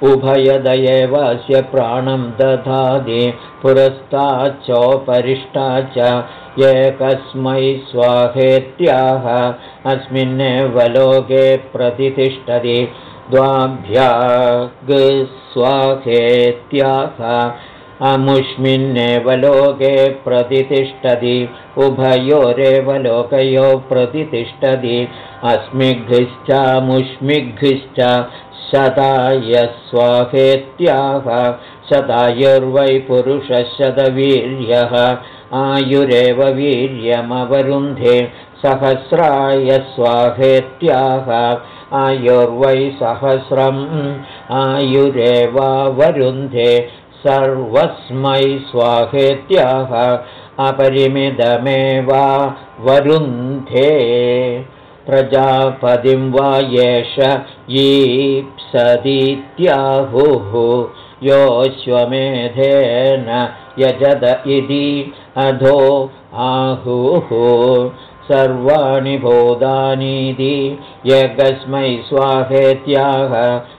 Speaker 1: उभयदयेवस्य प्राणं दधाति पुरस्ताच्चोपरिष्टा च एकस्मै स्वाहेत्याह अस्मिन्नेव लोके प्रतिष्ठति। द्वाभ्यागस्वाहेत्याह अमुष्मिन्नेव लोके प्रतिष्ठति। उभयोरेव लोकयो प्रतिष्ठति। अस्मिग्भिश्चामुष्मिग्भिश्च शताय स्वाहेत्याह शतायुर्वै पुरुषशतवीर्यः आयुरेव वीर्यमवरुन्धे सहस्राय स्वाहेत्याह। आयुर्वै सहस्रम् आयुरेवावरुन्धे सर्वस्मै स्वाहेत्याह। अपरिमितमेवा वरुन्धे प्रजापतिं वा एष यीप्सदित्याहुः योऽश्वमेधेन यजद इति अधो आहुः सर्वाणि बोधानीति एकस्मै स्वाहेत्याह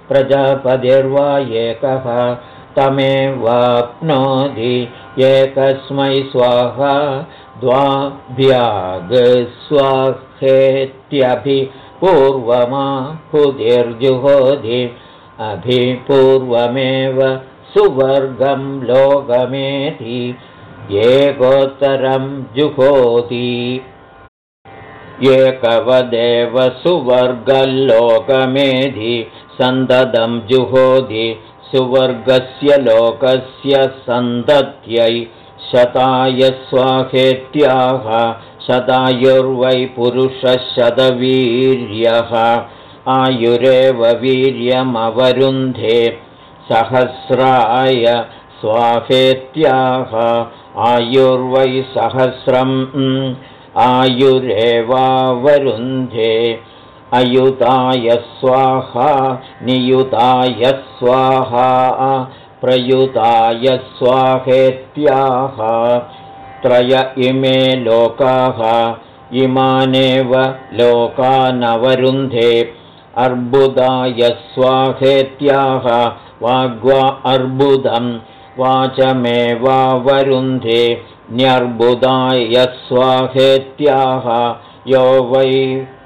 Speaker 1: प्रजापतिर्वा एकः तमेवाप्नोति एकस्मै स्वाहा द्वाभ्यागस्वाहेत्यभिपूर्वमाहुतिर्जुहोधि अभिपूर्वमेव सुवर्गं लोकमेति एकोत्तरं जुहोति। एकवदेव सुवर्गल्लोकमेधि सन्ददं जुहोधि सुवर्गस्य लोकस्य सन्दत्यै शताय स्वाहेत्याह शतायुर्वै पुरुषशतवीर्यः। आयुरेव वीर्यमवरुन्धे सहस्राय स्वाहेत्याह आयुर्वै सहस्रम् आयुरेवावरुन्धे अयुताय स्वाहा नियुताय स्वाहा प्रयुताय स्वाहेत्याह। त्रय इमे लोकाः इमानेव लोकानवरुन्धे। अर्बुदाय स्वाहेत्याह वाग्वा अर्बुदं वाचमेवावरुन्धे न्यर्बुदाय स्वाहेत्याह यो वै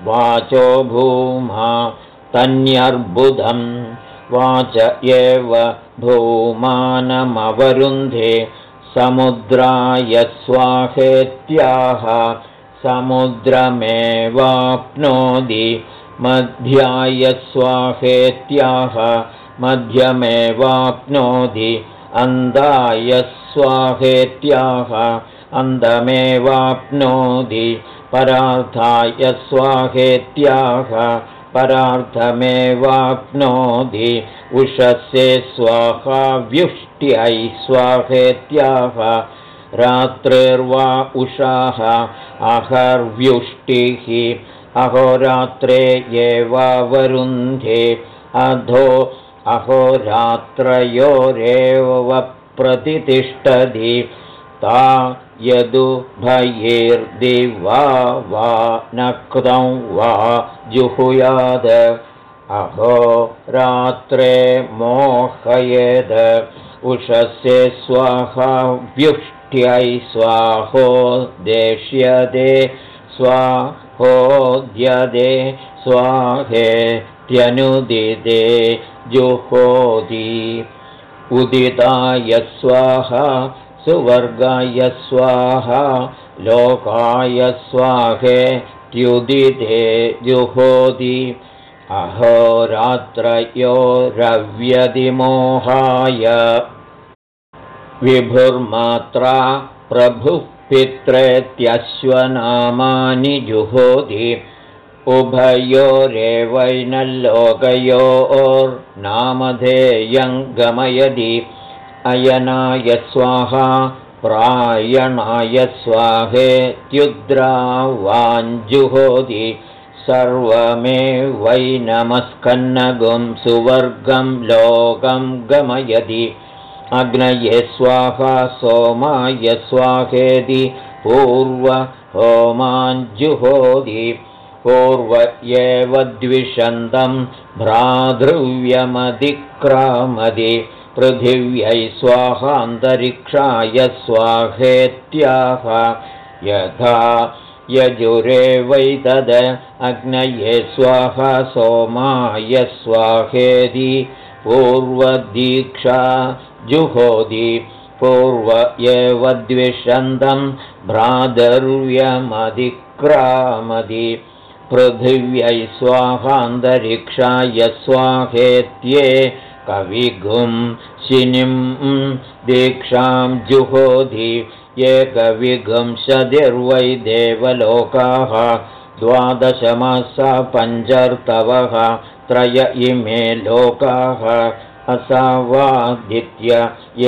Speaker 1: वाचो भूमा तन्यर्बुधं वाच एव भूमानमवरुन्धे समुद्राय स्वाहेत्याह समुद्रमेवाप्नोति मध्याय स्वाहेत्याह मध्यमेवाप्नोति अन्दाय स्वाहेत्याह अन्दमेवाप्नोति परार्थाय स्वाहेत्याह परार्थमेवाप्नोति उषसे स्वाहाव्युष्ट्यै स्वाहेत्याह रात्रिर्वा उषाः अहर्व्युष्टिः अहोरात्रे एवावरुन्धे अधो प्रतितिष्ठति ता यदुभयैर्दिवा वा नक्तं वा जुहुयाद। अहो रात्रे मोहयेद। उषस्य स्वाहा व्युष्ट्यै स्वाहो देष्यते स्वाहोद्यदे स्वाहेत्यनुदिदे जुहोति उदिताय स्वाहा सुवर्गाय स्वाहा लोकाय स्वाहेत्युदिते जुहोति रव्यदिमोहाय। विभुर्मात्रा प्रभुः पित्रेत्यश्वनामानि जुहोति उभयोरेवैनल्लोकयोर्नामधेयं गमयति। अयनाय स्वाहा प्रायणाय स्वाहेत्युद्रावाञ्जुहोति सर्वमेवैनमस्कन्नगुं सुवर्गं लोकं गमयति। अग्नये स्वाहा सोमाय स्वाहेति। पूर्व होमाञ्जुहोति पूर्व एव द्विषन्तं भ्रातृव्यमधिक्रामदि पृथिव्यै स्वाहान्तरिक्षाय स्वाहेत्याह यथा यजुरेवैतद अग्नये स्वाहा सोमाय स्वाहेदि पूर्वदीक्षा जुहोदि पूर्व एव द्विषन्तं भ्रातर्व्यमधिक्रामदि पृथिव्यै स्वाहान्तरिक्षाय स्वाहेत्ये कविगुं शिनिं दीक्षां जुहोधि एकविगुंशतिर्वै देवलोकाः द्वादशमासा पञ्चर्तवः त्रय इमे लोकाः असावादित्य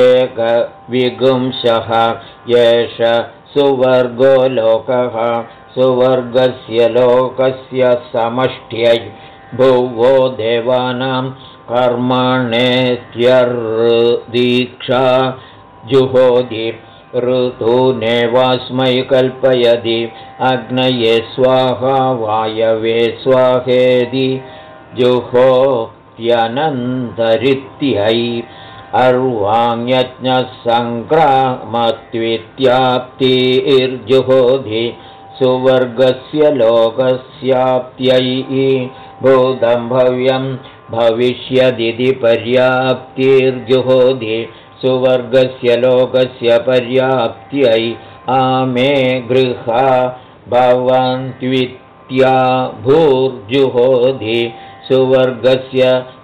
Speaker 1: एकविगुंशः एष सुवर्गो लोकः सुवर्गस्य लोकस्य समष्ट्यै भुवो देवानां कर्मणेत्यर्दीक्षा जुहोति ऋतूनेवास्मै कल्पयति अग्नये स्वाहा वायवे स्वाहेदि जुहोत्यनन्तरित्यै अर्वाङ्यज्ञसङ्क्रामत्वित्याप्तिर्जुहोधि सुवर्गस्य लोकस्याप्त्यैः भूतं भव्यं भविष्यदिति पर्याप्तिर्जुहोधि सुवर्गस्य लोकस्य पर्याप्त्यै आमे गृहा भवन्त्वित्या भूर्जुहोधि सुवर्गस्य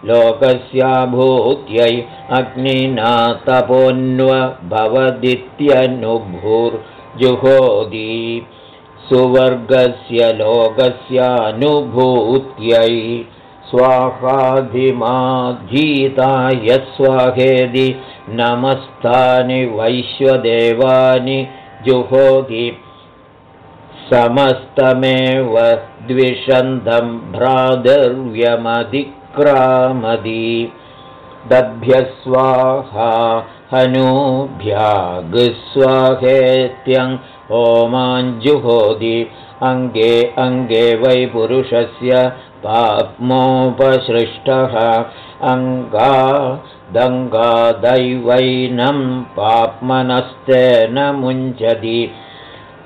Speaker 1: लोकस्याभूत्यै अग्निना तपोन्व भवदित्यनुभूर्जुहोदि सुवर्गस्य लोकस्यानुभूत्यै स्वाहाधिमाधीताय स्वाहेदि नमस्तानि वैश्वदेवानि जुहोति समस्तमेव द्विषन्तं भ्रातर्व्यमधिक्रामदि दभ्यस्वाहा हनूभ्यागस्वाहेत्यं होमाञ्जुहोदि। अङ्गे अङ्गे वै पुरुषस्य पाप्मोपसृष्टः। अङ्गादङ्गादैवैनं पाप्मनस्तेन मुञ्चति।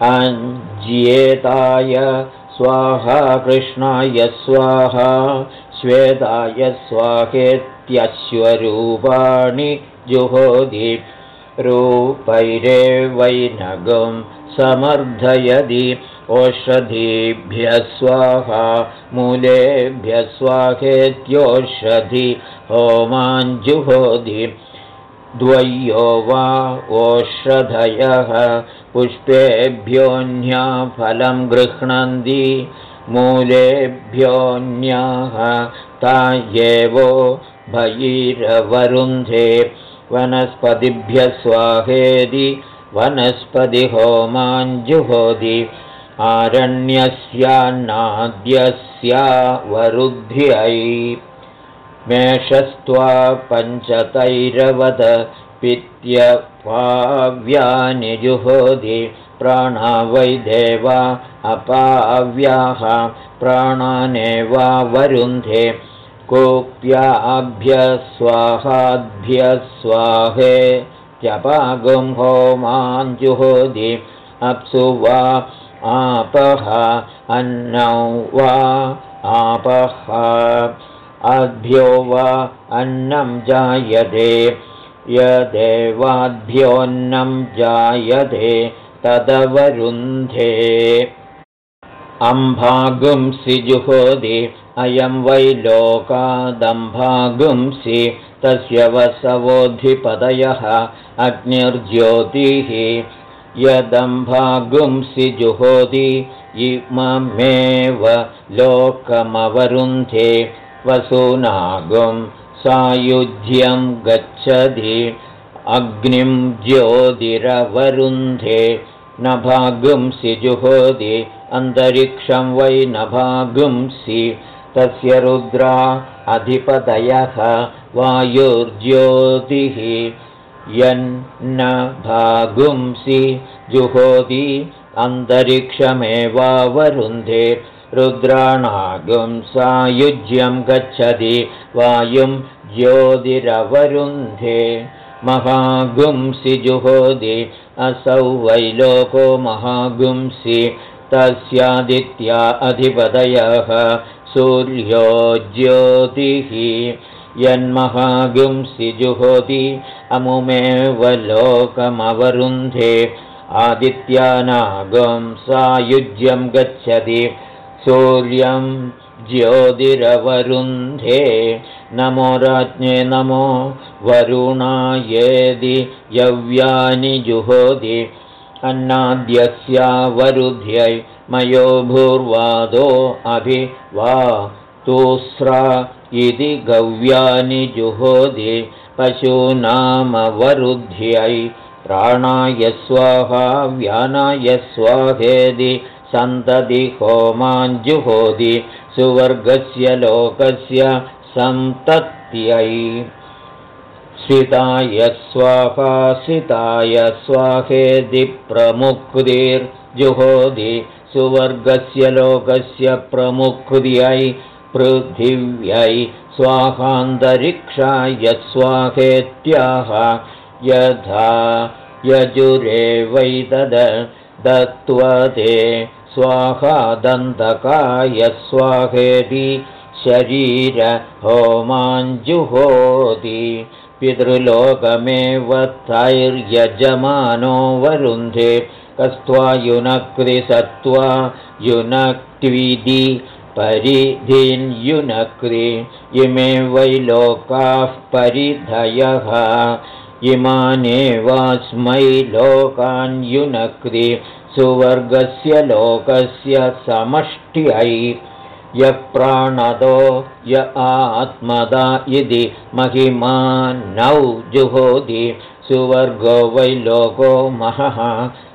Speaker 1: अञ्ज्येताय स्वाहा कृष्णाय स्वाहा श्वेताय स्वाहेत्यश्वरूपाणि जुहोधि रूपैरेवैनगं समर्थयदि ओषधीभ्यः स्वाहा मूलेभ्यः स्वाहेत्योषधि होमाञ्जुहोधि द्वयो वा ओषधयः पुष्पेभ्योऽन्या फलं गृह्णन्ति मूलेभ्योऽन्याः ता एवो भयीरवरुन्धे वनस्पतिभ्यः स्वाहेदि वनस्पतिहोमाञ्जुहोदि आरण्यस्यान्नाद्यस्यावरुद्ध्यै मेषस्त्वा पञ्चतैरवद पित्यपाव्यानि जुहोधि प्राणा वै देवा अपाव्याः प्राणानेवावरुन्धे स्वाहे त्यपागुं होमाञ्जुहोधि अप्सु वा आपः अन्नौ वा आपः अभ्यो वा अन्नं जायते यदेवाद्भ्योऽन्नं जायते तदवरुन्धे अम्भागुंसि जुहोदि अयं वै लोकादम्भागुंसि तस्य वसवोऽधिपदयः अग्निर्ज्योतिः। यदम्भागुंसि जुहोति इममेव लोकमवरुन्धे वसूनागुं सायुज्यं गच्छति अग्निं ज्योतिरवरुन्धे। नभागुंसि जुहोति अन्तरिक्षं वै नभागुंसि तस्य रुद्रा अधिपतयः वायुर्ज्योतिः। यन्न भागुंसि जुहोति अन्तरिक्षमेवावरुन्धे। रुद्राणागुं सायुज्यं गच्छति वायुं ज्योतिरवरुन्धे। महागुंसि जुहोति असौ वैलोको महागुंसि तस्यादित्या अधिपतयः सूर्यो ज्योतिः यन्महागुंसि जुहोति अमुमेव लोकमवरुन्धे आदित्यानागं सायुज्यं गच्छति सूर्यं ज्योतिरवरुन्धे नमो राज्ञे नमो वरुणायेदि यव्यानि जुहोति अन्नाद्यस्यावरुध्यै मयो भूर्वादो अभि वा तूस्रा इति गव्यानि जुहोदि पशूनामवरुध्यै प्राणाय स्वाहा व्यानाय स्वाहेदि सन्तति होमाञ्जुहोदि सुवर्गस्य लोकस्य सन्तत्यै। सिताय स्वाहा सिताय स्वाहेदि प्रमुक्तिर्जुहोदि सुवर्गस्य लोकस्य प्रमुक्त्यै पृथिव्यै स्वाहान्तरिक्षाय स्वाहेत्याह यथा यजुरे वैतद दत्त्वते स्वाहादन्तकाय स्वाहेति शरीर होमाञ्जुहोति। पितृलोकमेव तैर्यजमानो वरुन्धे कस्त्वा युनक्ति सत्त्वा युनक्त्विदि परिधिन्युनक्ति इमे वै लोकाः परिधयः। इमानेवास्मै लोकान्युनक्ति सुवर्गस्य लोकस्य समष्ट्यै। य प्राणदो य आत्मदा इति महिमानौ जुहोति। सुवर्गो वै लोको महः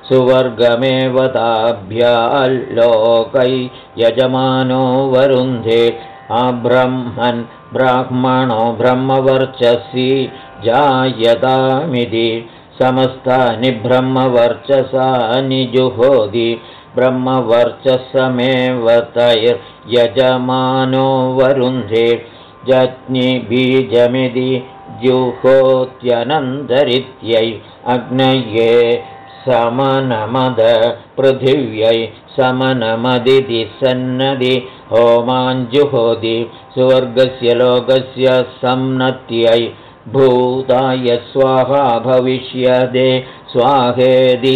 Speaker 1: सुवर्गमेव ताभ्याल्लोकै यजमानो वरुन्धे। आब्रह्मन् ब्राह्मणो ब्रह्मवर्चसि जायतामिति। समस्तानि ब्रह्मवर्चसानि जुहोति ब्रह्मवर्चसमेव तैर्यजमानो वरुन्धे। जज्ञिबीजमिति जुहोत्यनन्तरित्यै अग्नये समनमद पृथिव्यै समनमदिति सन्नदि होमाञ्जुहोति सुवर्गस्य लोकस्य सम्नत्यै भूताय स्वाहा भविष्यदे स्वाहेदि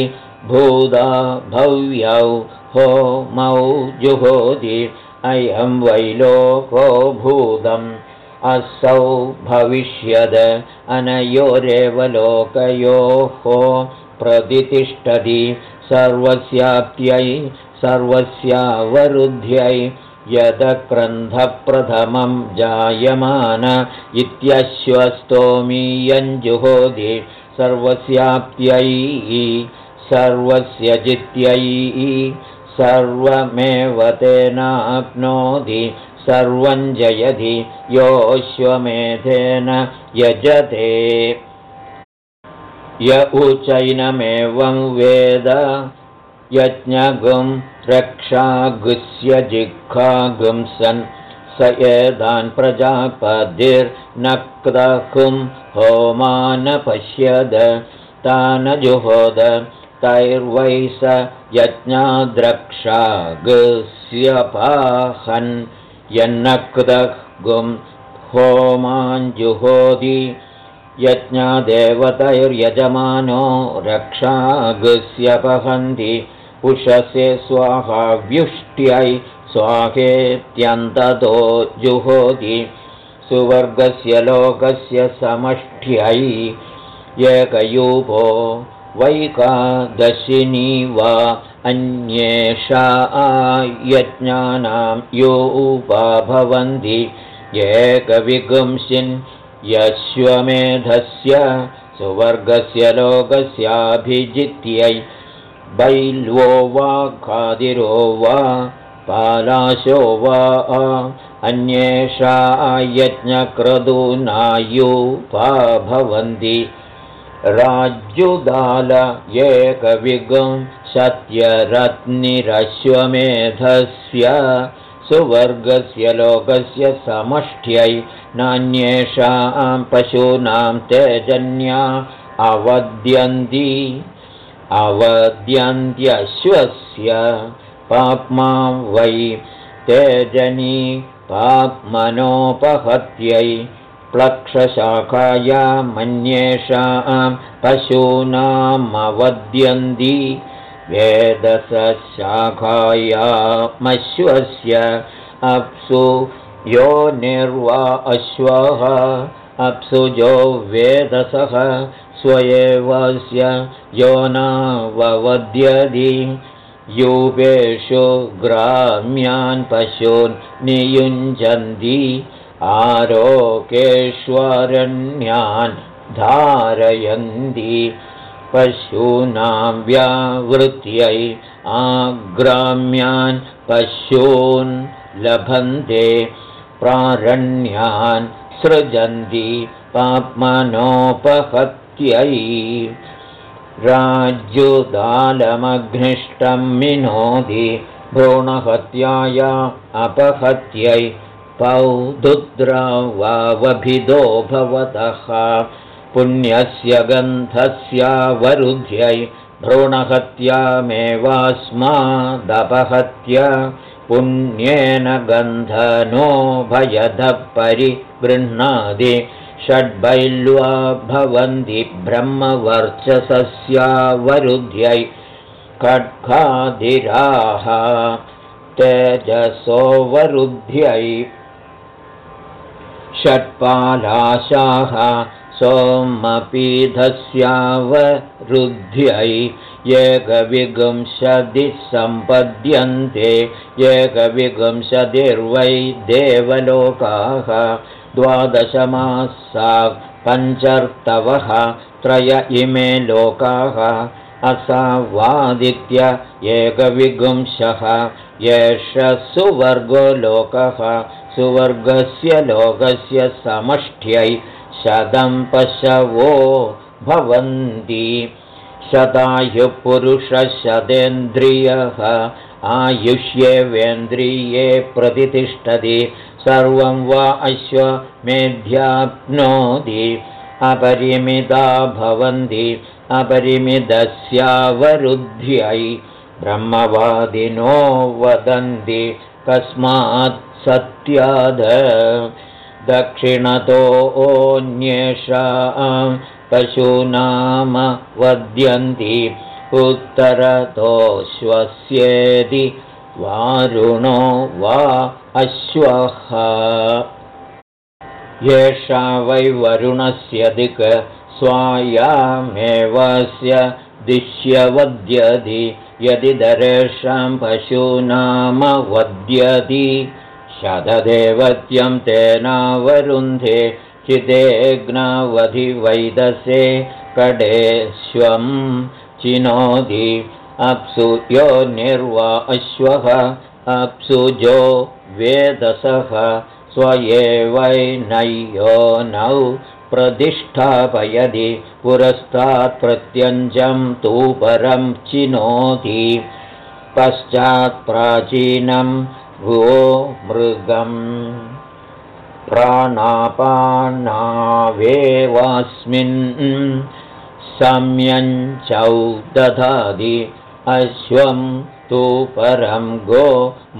Speaker 1: भूदा भव्यौ होमौ जुहोति अयं वैलोको भूतम् असौ भविष्यद अनयोरेव लोकयोः प्रतितिष्ठति सर्वस्याप्त्यै सर्वस्यावरुद्ध्यै यदक्रन्थप्रथमं जायमान इत्यश्वस्तोमीयञ्जुहोदि सर्वस्याप्त्यै सर्वस्य जित्यै सर्वमेव तेनाप्नोति सर्वं जयति योऽश्वमेधेन यजते य उचैनमेवं वेद यज्ञगुं रक्षागुस्य जिह्वागुंसन् स एतान् प्रजापतिर्नक्तहुं होमानपश्यद तानजुहोद तैर्वै स यन्नक्तः गुं होमाञ्जुहोदि यज्ञादेवतैर्यजमानो रक्षागस्यपहन्ति उषसे स्वाहाव्युष्ट्यै स्वाहेत्यन्ततो जुहोति। सुवर्गस्य लोकस्य समष्ट्यै एकयूपो वैकादशिनी वा अन्येषा यज्ञानां यूपा भवन्ति। एकविगुंसिन् यश्वमेधस्य सुवर्गस्य लोकस्याभिजित्यै बैल्वो वा खादिरो वा पालाशो वा अन्येषा यज्ञक्रदूनायूपा भवन्ति राज्युदाल एकविगं सत्यरत्निरश्वमेधस्य सुवर्गस्य लोकस्य समष्ट्यै नान्येषां पशूनां तेजन्या अवद्यन्ति अवद्यन्त्यश्वस्य पाप्मा वै तेजनी पाप्मनोपहत्यै प्लक्षशाखाया मन्येषां पशूनामवद्यन्ति वेदसशाखायामश्वस्य अप्सु यो निर्वा अश्वः अप्सुजो वेदसः स्वयेवस्य यो नाववद्यदि यूपेषु ग्राम्यान् पशून् नियुञ्जन्ति आरोकेष्वरण्यान् धारयन्ति पशूनां व्यावृत्यै आग्राम्यान् पशून् लभन्ते प्रारण्यान् सृजन्ति पाप्मनोपहत्यै। राज्युदालमघ्निष्टं मिनोति भ्रूणहत्याया अपहत्यै। पौदुद्रावावभिदो भवतः पुण्यस्य गन्धस्यावरुध्यै। भ्रूणहत्यामेवास्मादपहत्य पुण्येन गन्धनो भयधः परिगृह्णादि षड्बैल्वा भवन्ति ब्रह्मवर्चसस्यावरुध्यै खड्गाधिराः तेजसोऽवरुध्यै षट्पालाशाः सोमपीधस्यावरुध्यै एकविगुंशतिः सम्पद्यन्ते एकविगुंशतिर्वै देवलोकाः द्वादशमासा पञ्चर्तवः त्रय इमे लोकाः असावादित्य एकविगुंशः एष सुवर्गो लोकः सुवर्गस्य लोकस्य समष्ट्यै शतं पशवो भवन्ति। शतायुपुरुषशतेन्द्रियः आयुष्येवेन्द्रिये प्रतिष्ठति सर्वं वा अश्वमेध्याप्नोति। अपरिमिता भवन्ति। अपरिमितस्यावरुद्ध्यै ब्रह्मवादिनो वदन्ति। कस्मात् सत्याद दक्षिणतोऽन्येषां पशूनामवद्यन्ति उत्तरतोऽश्वस्येति वारुणो वा अश्वः। येषा वै वरुणस्य दिक् स्वायामेवस्य दिश्यवद्यति यदि दरेषां पशूनामवद्यति शतदेवत्यं तेनावरुन्धे चिदेग्नावधिवैदसे कडेष्वं चिनोति अप्सु यो निर्वा अश्वः अप्सुजो वेदसः स्वयेवैनय्यो नौ प्रतिष्ठापयदि पुरस्तात् प्रत्यञ्जं तु परं चिनोति पश्चात्प्राचीनं भो मृगम् प्राणापानावेवास्मिन् सम्यञ्चौ दधाति अश्वं तु परं गो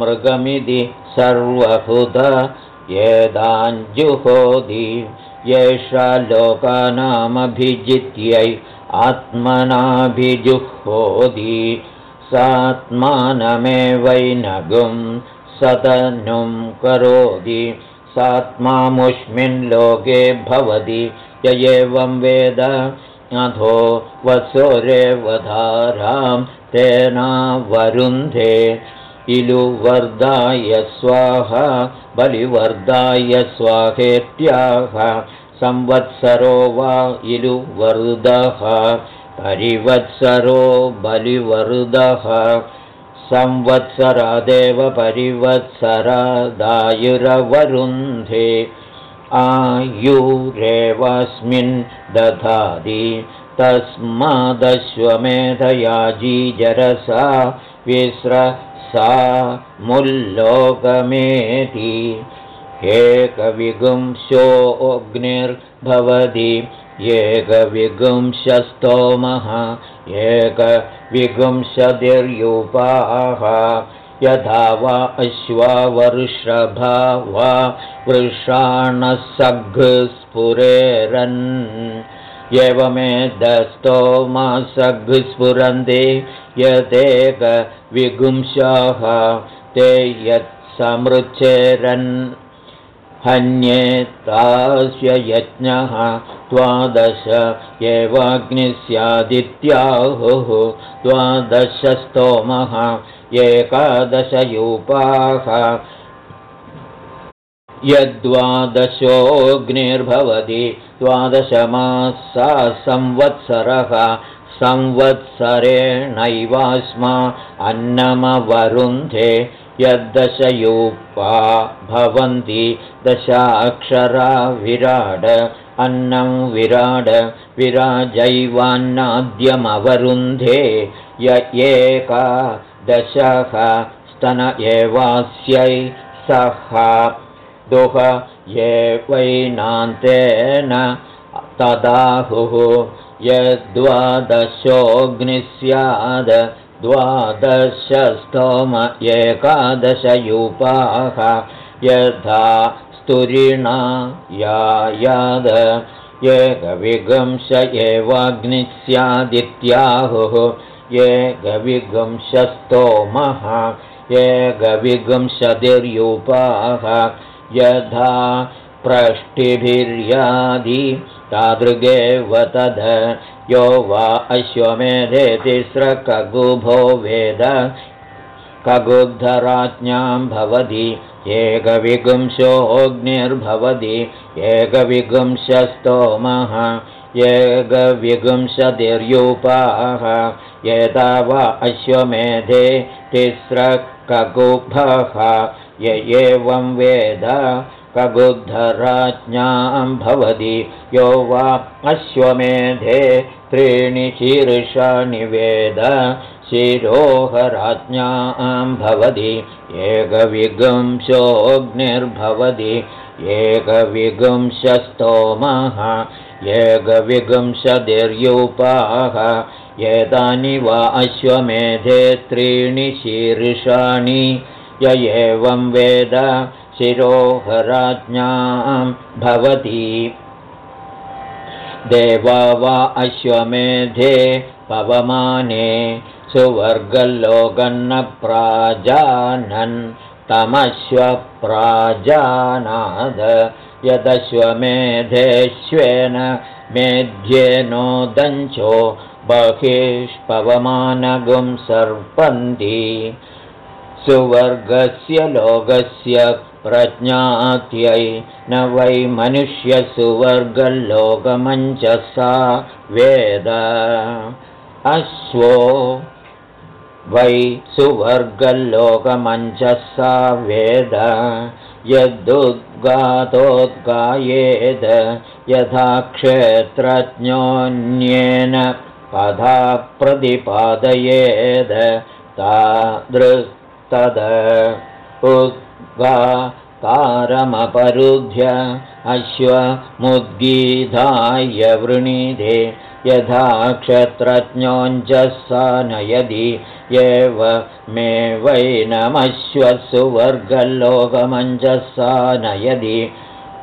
Speaker 1: मृगमिति सर्वहुत येदाञ्जुहोदि येषा लोकानामभिजित्यै आत्मनाभिजुहोदि सात्मानमेवैनगुं सतनुं करोति। सात्मामुष्मिन् लोके भवति। य एवं वेद अधो वसुरेवधारां तेनावरुन्धे। इलुवर्धाय स्वाहा बलिवर्धाय स्वाहेत्याह। संवत्सरो वा इलुवरुदः परिवत्सरो बलिवरुदः संवत्सरादेव परिवत्सरादायुरवरुन्धे आयुरेवस्मिन् दधाति तस्मादश्वमेधयाजीजरसा विस्र सा मुल्लोकमेति एकविगुंशोऽग्निर्भवति एकविगुंशस्तोमः एकविगुंशतिर्यूपाः यथा वा अश्वा वर्षभा वा वृषाणः सघ्स्फुरेरन् एवमेधस्तोमसघ्स्फुरन्ति यदेकविगुंशाः ते यत्समृच्छेरन् हन्येतास्य यज्ञः द्वादश एवाग्निः स्यादित्याहुः द्वादशस्तोमः एकादशयूपाः यद्वादशोऽग्निर्भवति द्वादशमासा संवत्सरः संवत्सरेणैवास्मा अन्नमवरुन्धे यद्दशयूपा भवन्ति दशाक्षरा विराड अन्नं विराड विराजैवान्नाद्यमवरुन्धे य एका दशः स्तन एवास्यै सः दुह ये वैनान्तेन तदाहुः यद्वादशोऽग्निः स्याद् द्वादशस्तोम एकादशयूपाः यथा स्तुरिणा यायाद एकविगंश एवाग्निः स्यादित्याहुः एकविगंशस्तोमः एकविगंशतिर्यूपाः यथा प्रष्टिभिर्यादि तादृगेव तद यो वा अश्वमेधे तिस्रकगुभो वेद कगुद्धराज्ञां भवति एकविगुंशोऽग्निर्भवति एकविगुंशस्तोमः एकविगुंशतिर्यूपाः यदा वा अश्वमेधे तिस्रकगुभः य एवं वेद कगुद्धराज्ञां भवति। यो वा अश्वमेधे त्रीणि शीर्षाणि वेद शिरोहराज्ञां भवति। एकविगुंशोऽग्निर्भवति। एकविगुंशस्तोमः। एकविगुंशतिर्यूपाः एतानि वा अश्वमेधे त्रीणि शीर्षाणि। य एवं वेद शिरोहराज्ञां भवति। देवा वा अश्वमेधे पवमाने सुवर्गल्लोकन्न प्राजानन् तमश्वप्राजानाद यदश्वमेधेश्वेन मेध्येनोदञ्चो बहिष्पवमानगुं सर्पन्ति। सुवर्गस्य लोकस्य प्रज्ञात्यै न वै मनुष्यसुवर्गलोकमञ्चसा वेद। अश्वो वै सुवर्गल्लोकमञ्चसा वेद। यदुद्गातोद्गायेद यथा क्षेत्रज्ञोऽन्येन पदा प्रतिपादयेद तादृ तद उद्गाकारमपरुध्य अश्वमुद्गीधाय वृणीधे यथा क्षत्रज्ञोञ्जसा नयदि एव मे वैनमश्वसुवर्गलोकमञ्जसा नयदि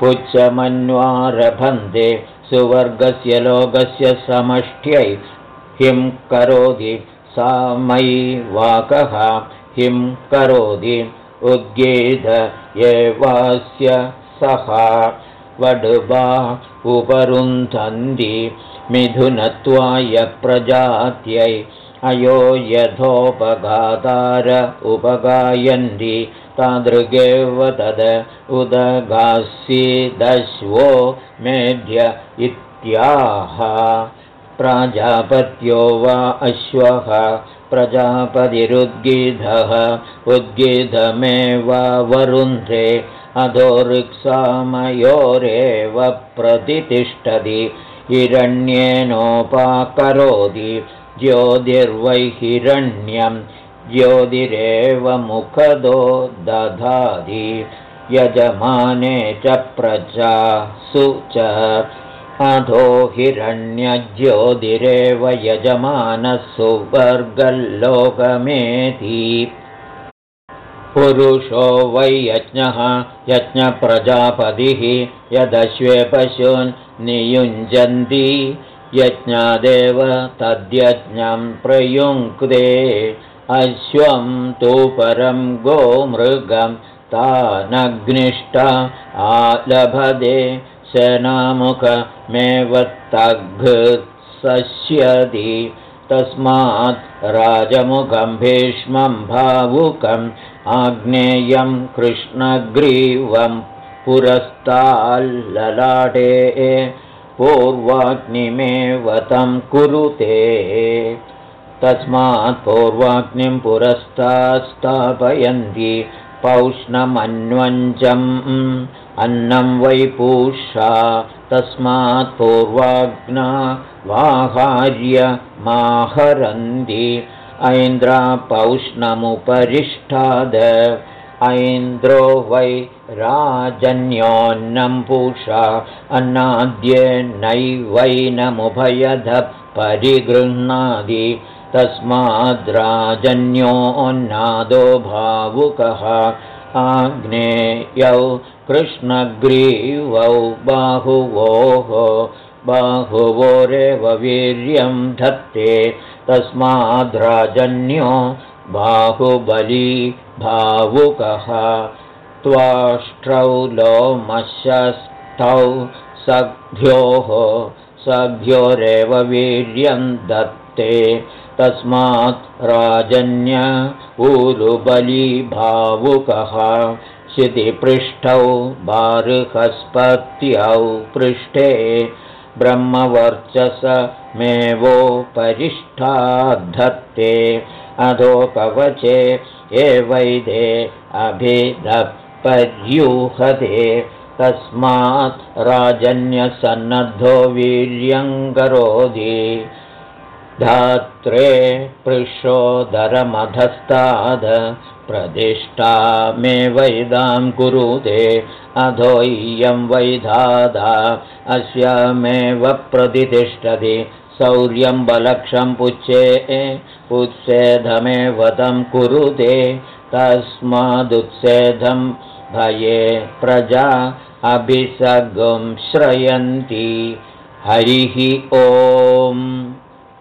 Speaker 1: पुच्छमन्वारभन्ते सुवर्गस्य लोकस्य समष्ट्यै हिं करोति सा मयि वाकः हिं करोति उद्गीत एवास्य सः वडुबा उपरुन्धन्ति मिथुनत्वाय प्रजात्यै। अयो यथोपगातार उपगायन्ति। तादृगेव तद उदगासीदश्वो मेध्य इत्याह। प्राजापत्यो वा अश्वः प्रजापतिरुद्गीधः उद्गीधमेव वरुन्धे अधोऋक्सामयोरेव प्रतितिष्ठति। हिरण्येनोपाकरोति ज्योतिर्वैहिरण्यं ज्योतिरेव मुखदो दधाति। यजमाने च प्रजासु च अधो हिरण्यज्योतिरेव यजमानः सुवर्गल्लोकमेति पुरुषो वै यज्ञः यज्ञप्रजापतिः यदश्वे पशून् नियुञ्जन्ति। यज्ञादेव तद्यज्ञं प्रयुङ्क्ते। अश्वं तु परं गोमृगं तानग्निष्ठ आलभदे सेनामुखमेव तग्सस्यति तस्मात् राजमुखं भीष्मं भावुकम् आग्नेयं कृष्णग्रीवं पुरस्ताल्ललाटे पूर्वाग्निमेव तं कुरुते तस्मात् पूर्वाग्निं पुरस्तात् स्थापयन्ति पौष्णमन्वञ्जम्। अन्नं वै पूषा तस्मात् पूर्वाग्ना वाहार्यमाहरन्ति ऐन्द्रापौष्णमुपरिष्ठाद ऐन्द्रो वै राजन्योन्नं पूषा अन्नाद्येनैवैनमुभयध परिगृह्णादि तस्माद्राजन्योन्नादो भावुकः। आग्नेयौ कृष्णग्रीवौ बाहुवोः। बाहुवोरेव वीर्यं धत्ते। तस्माद्राजन्यो बाहुबली भावुकः। त्वाष्ट्रौ लोमशस्थौ सभ्योः सभ्योरेव वीर्यं दत्ते तस्मात् राजन्य ऊरुबली भावुकः शितिपृष्ठौ बारुहस्पत्यौ पृष्ठे ब्रह्मवर्चसमेवोपरिष्ठाद्धत्ते अधो कवचे एवैदे अभिधपर्यूहते तस्मात् राजन्यसन्नद्धो वीर्यङ्करोति धात्रे पृषोदरमधस्ताद प्रतिष्ठा वैदां कुरुते अधो इयं वैधादा अस्यामेव प्रतिष्ठति शौर्यं बलक्षं पुच्छे उत्सेधमेव तं कुरुते तस्मादुत्सेधं भये प्रजा अभिसगं श्रयन्ति हरिः ओम्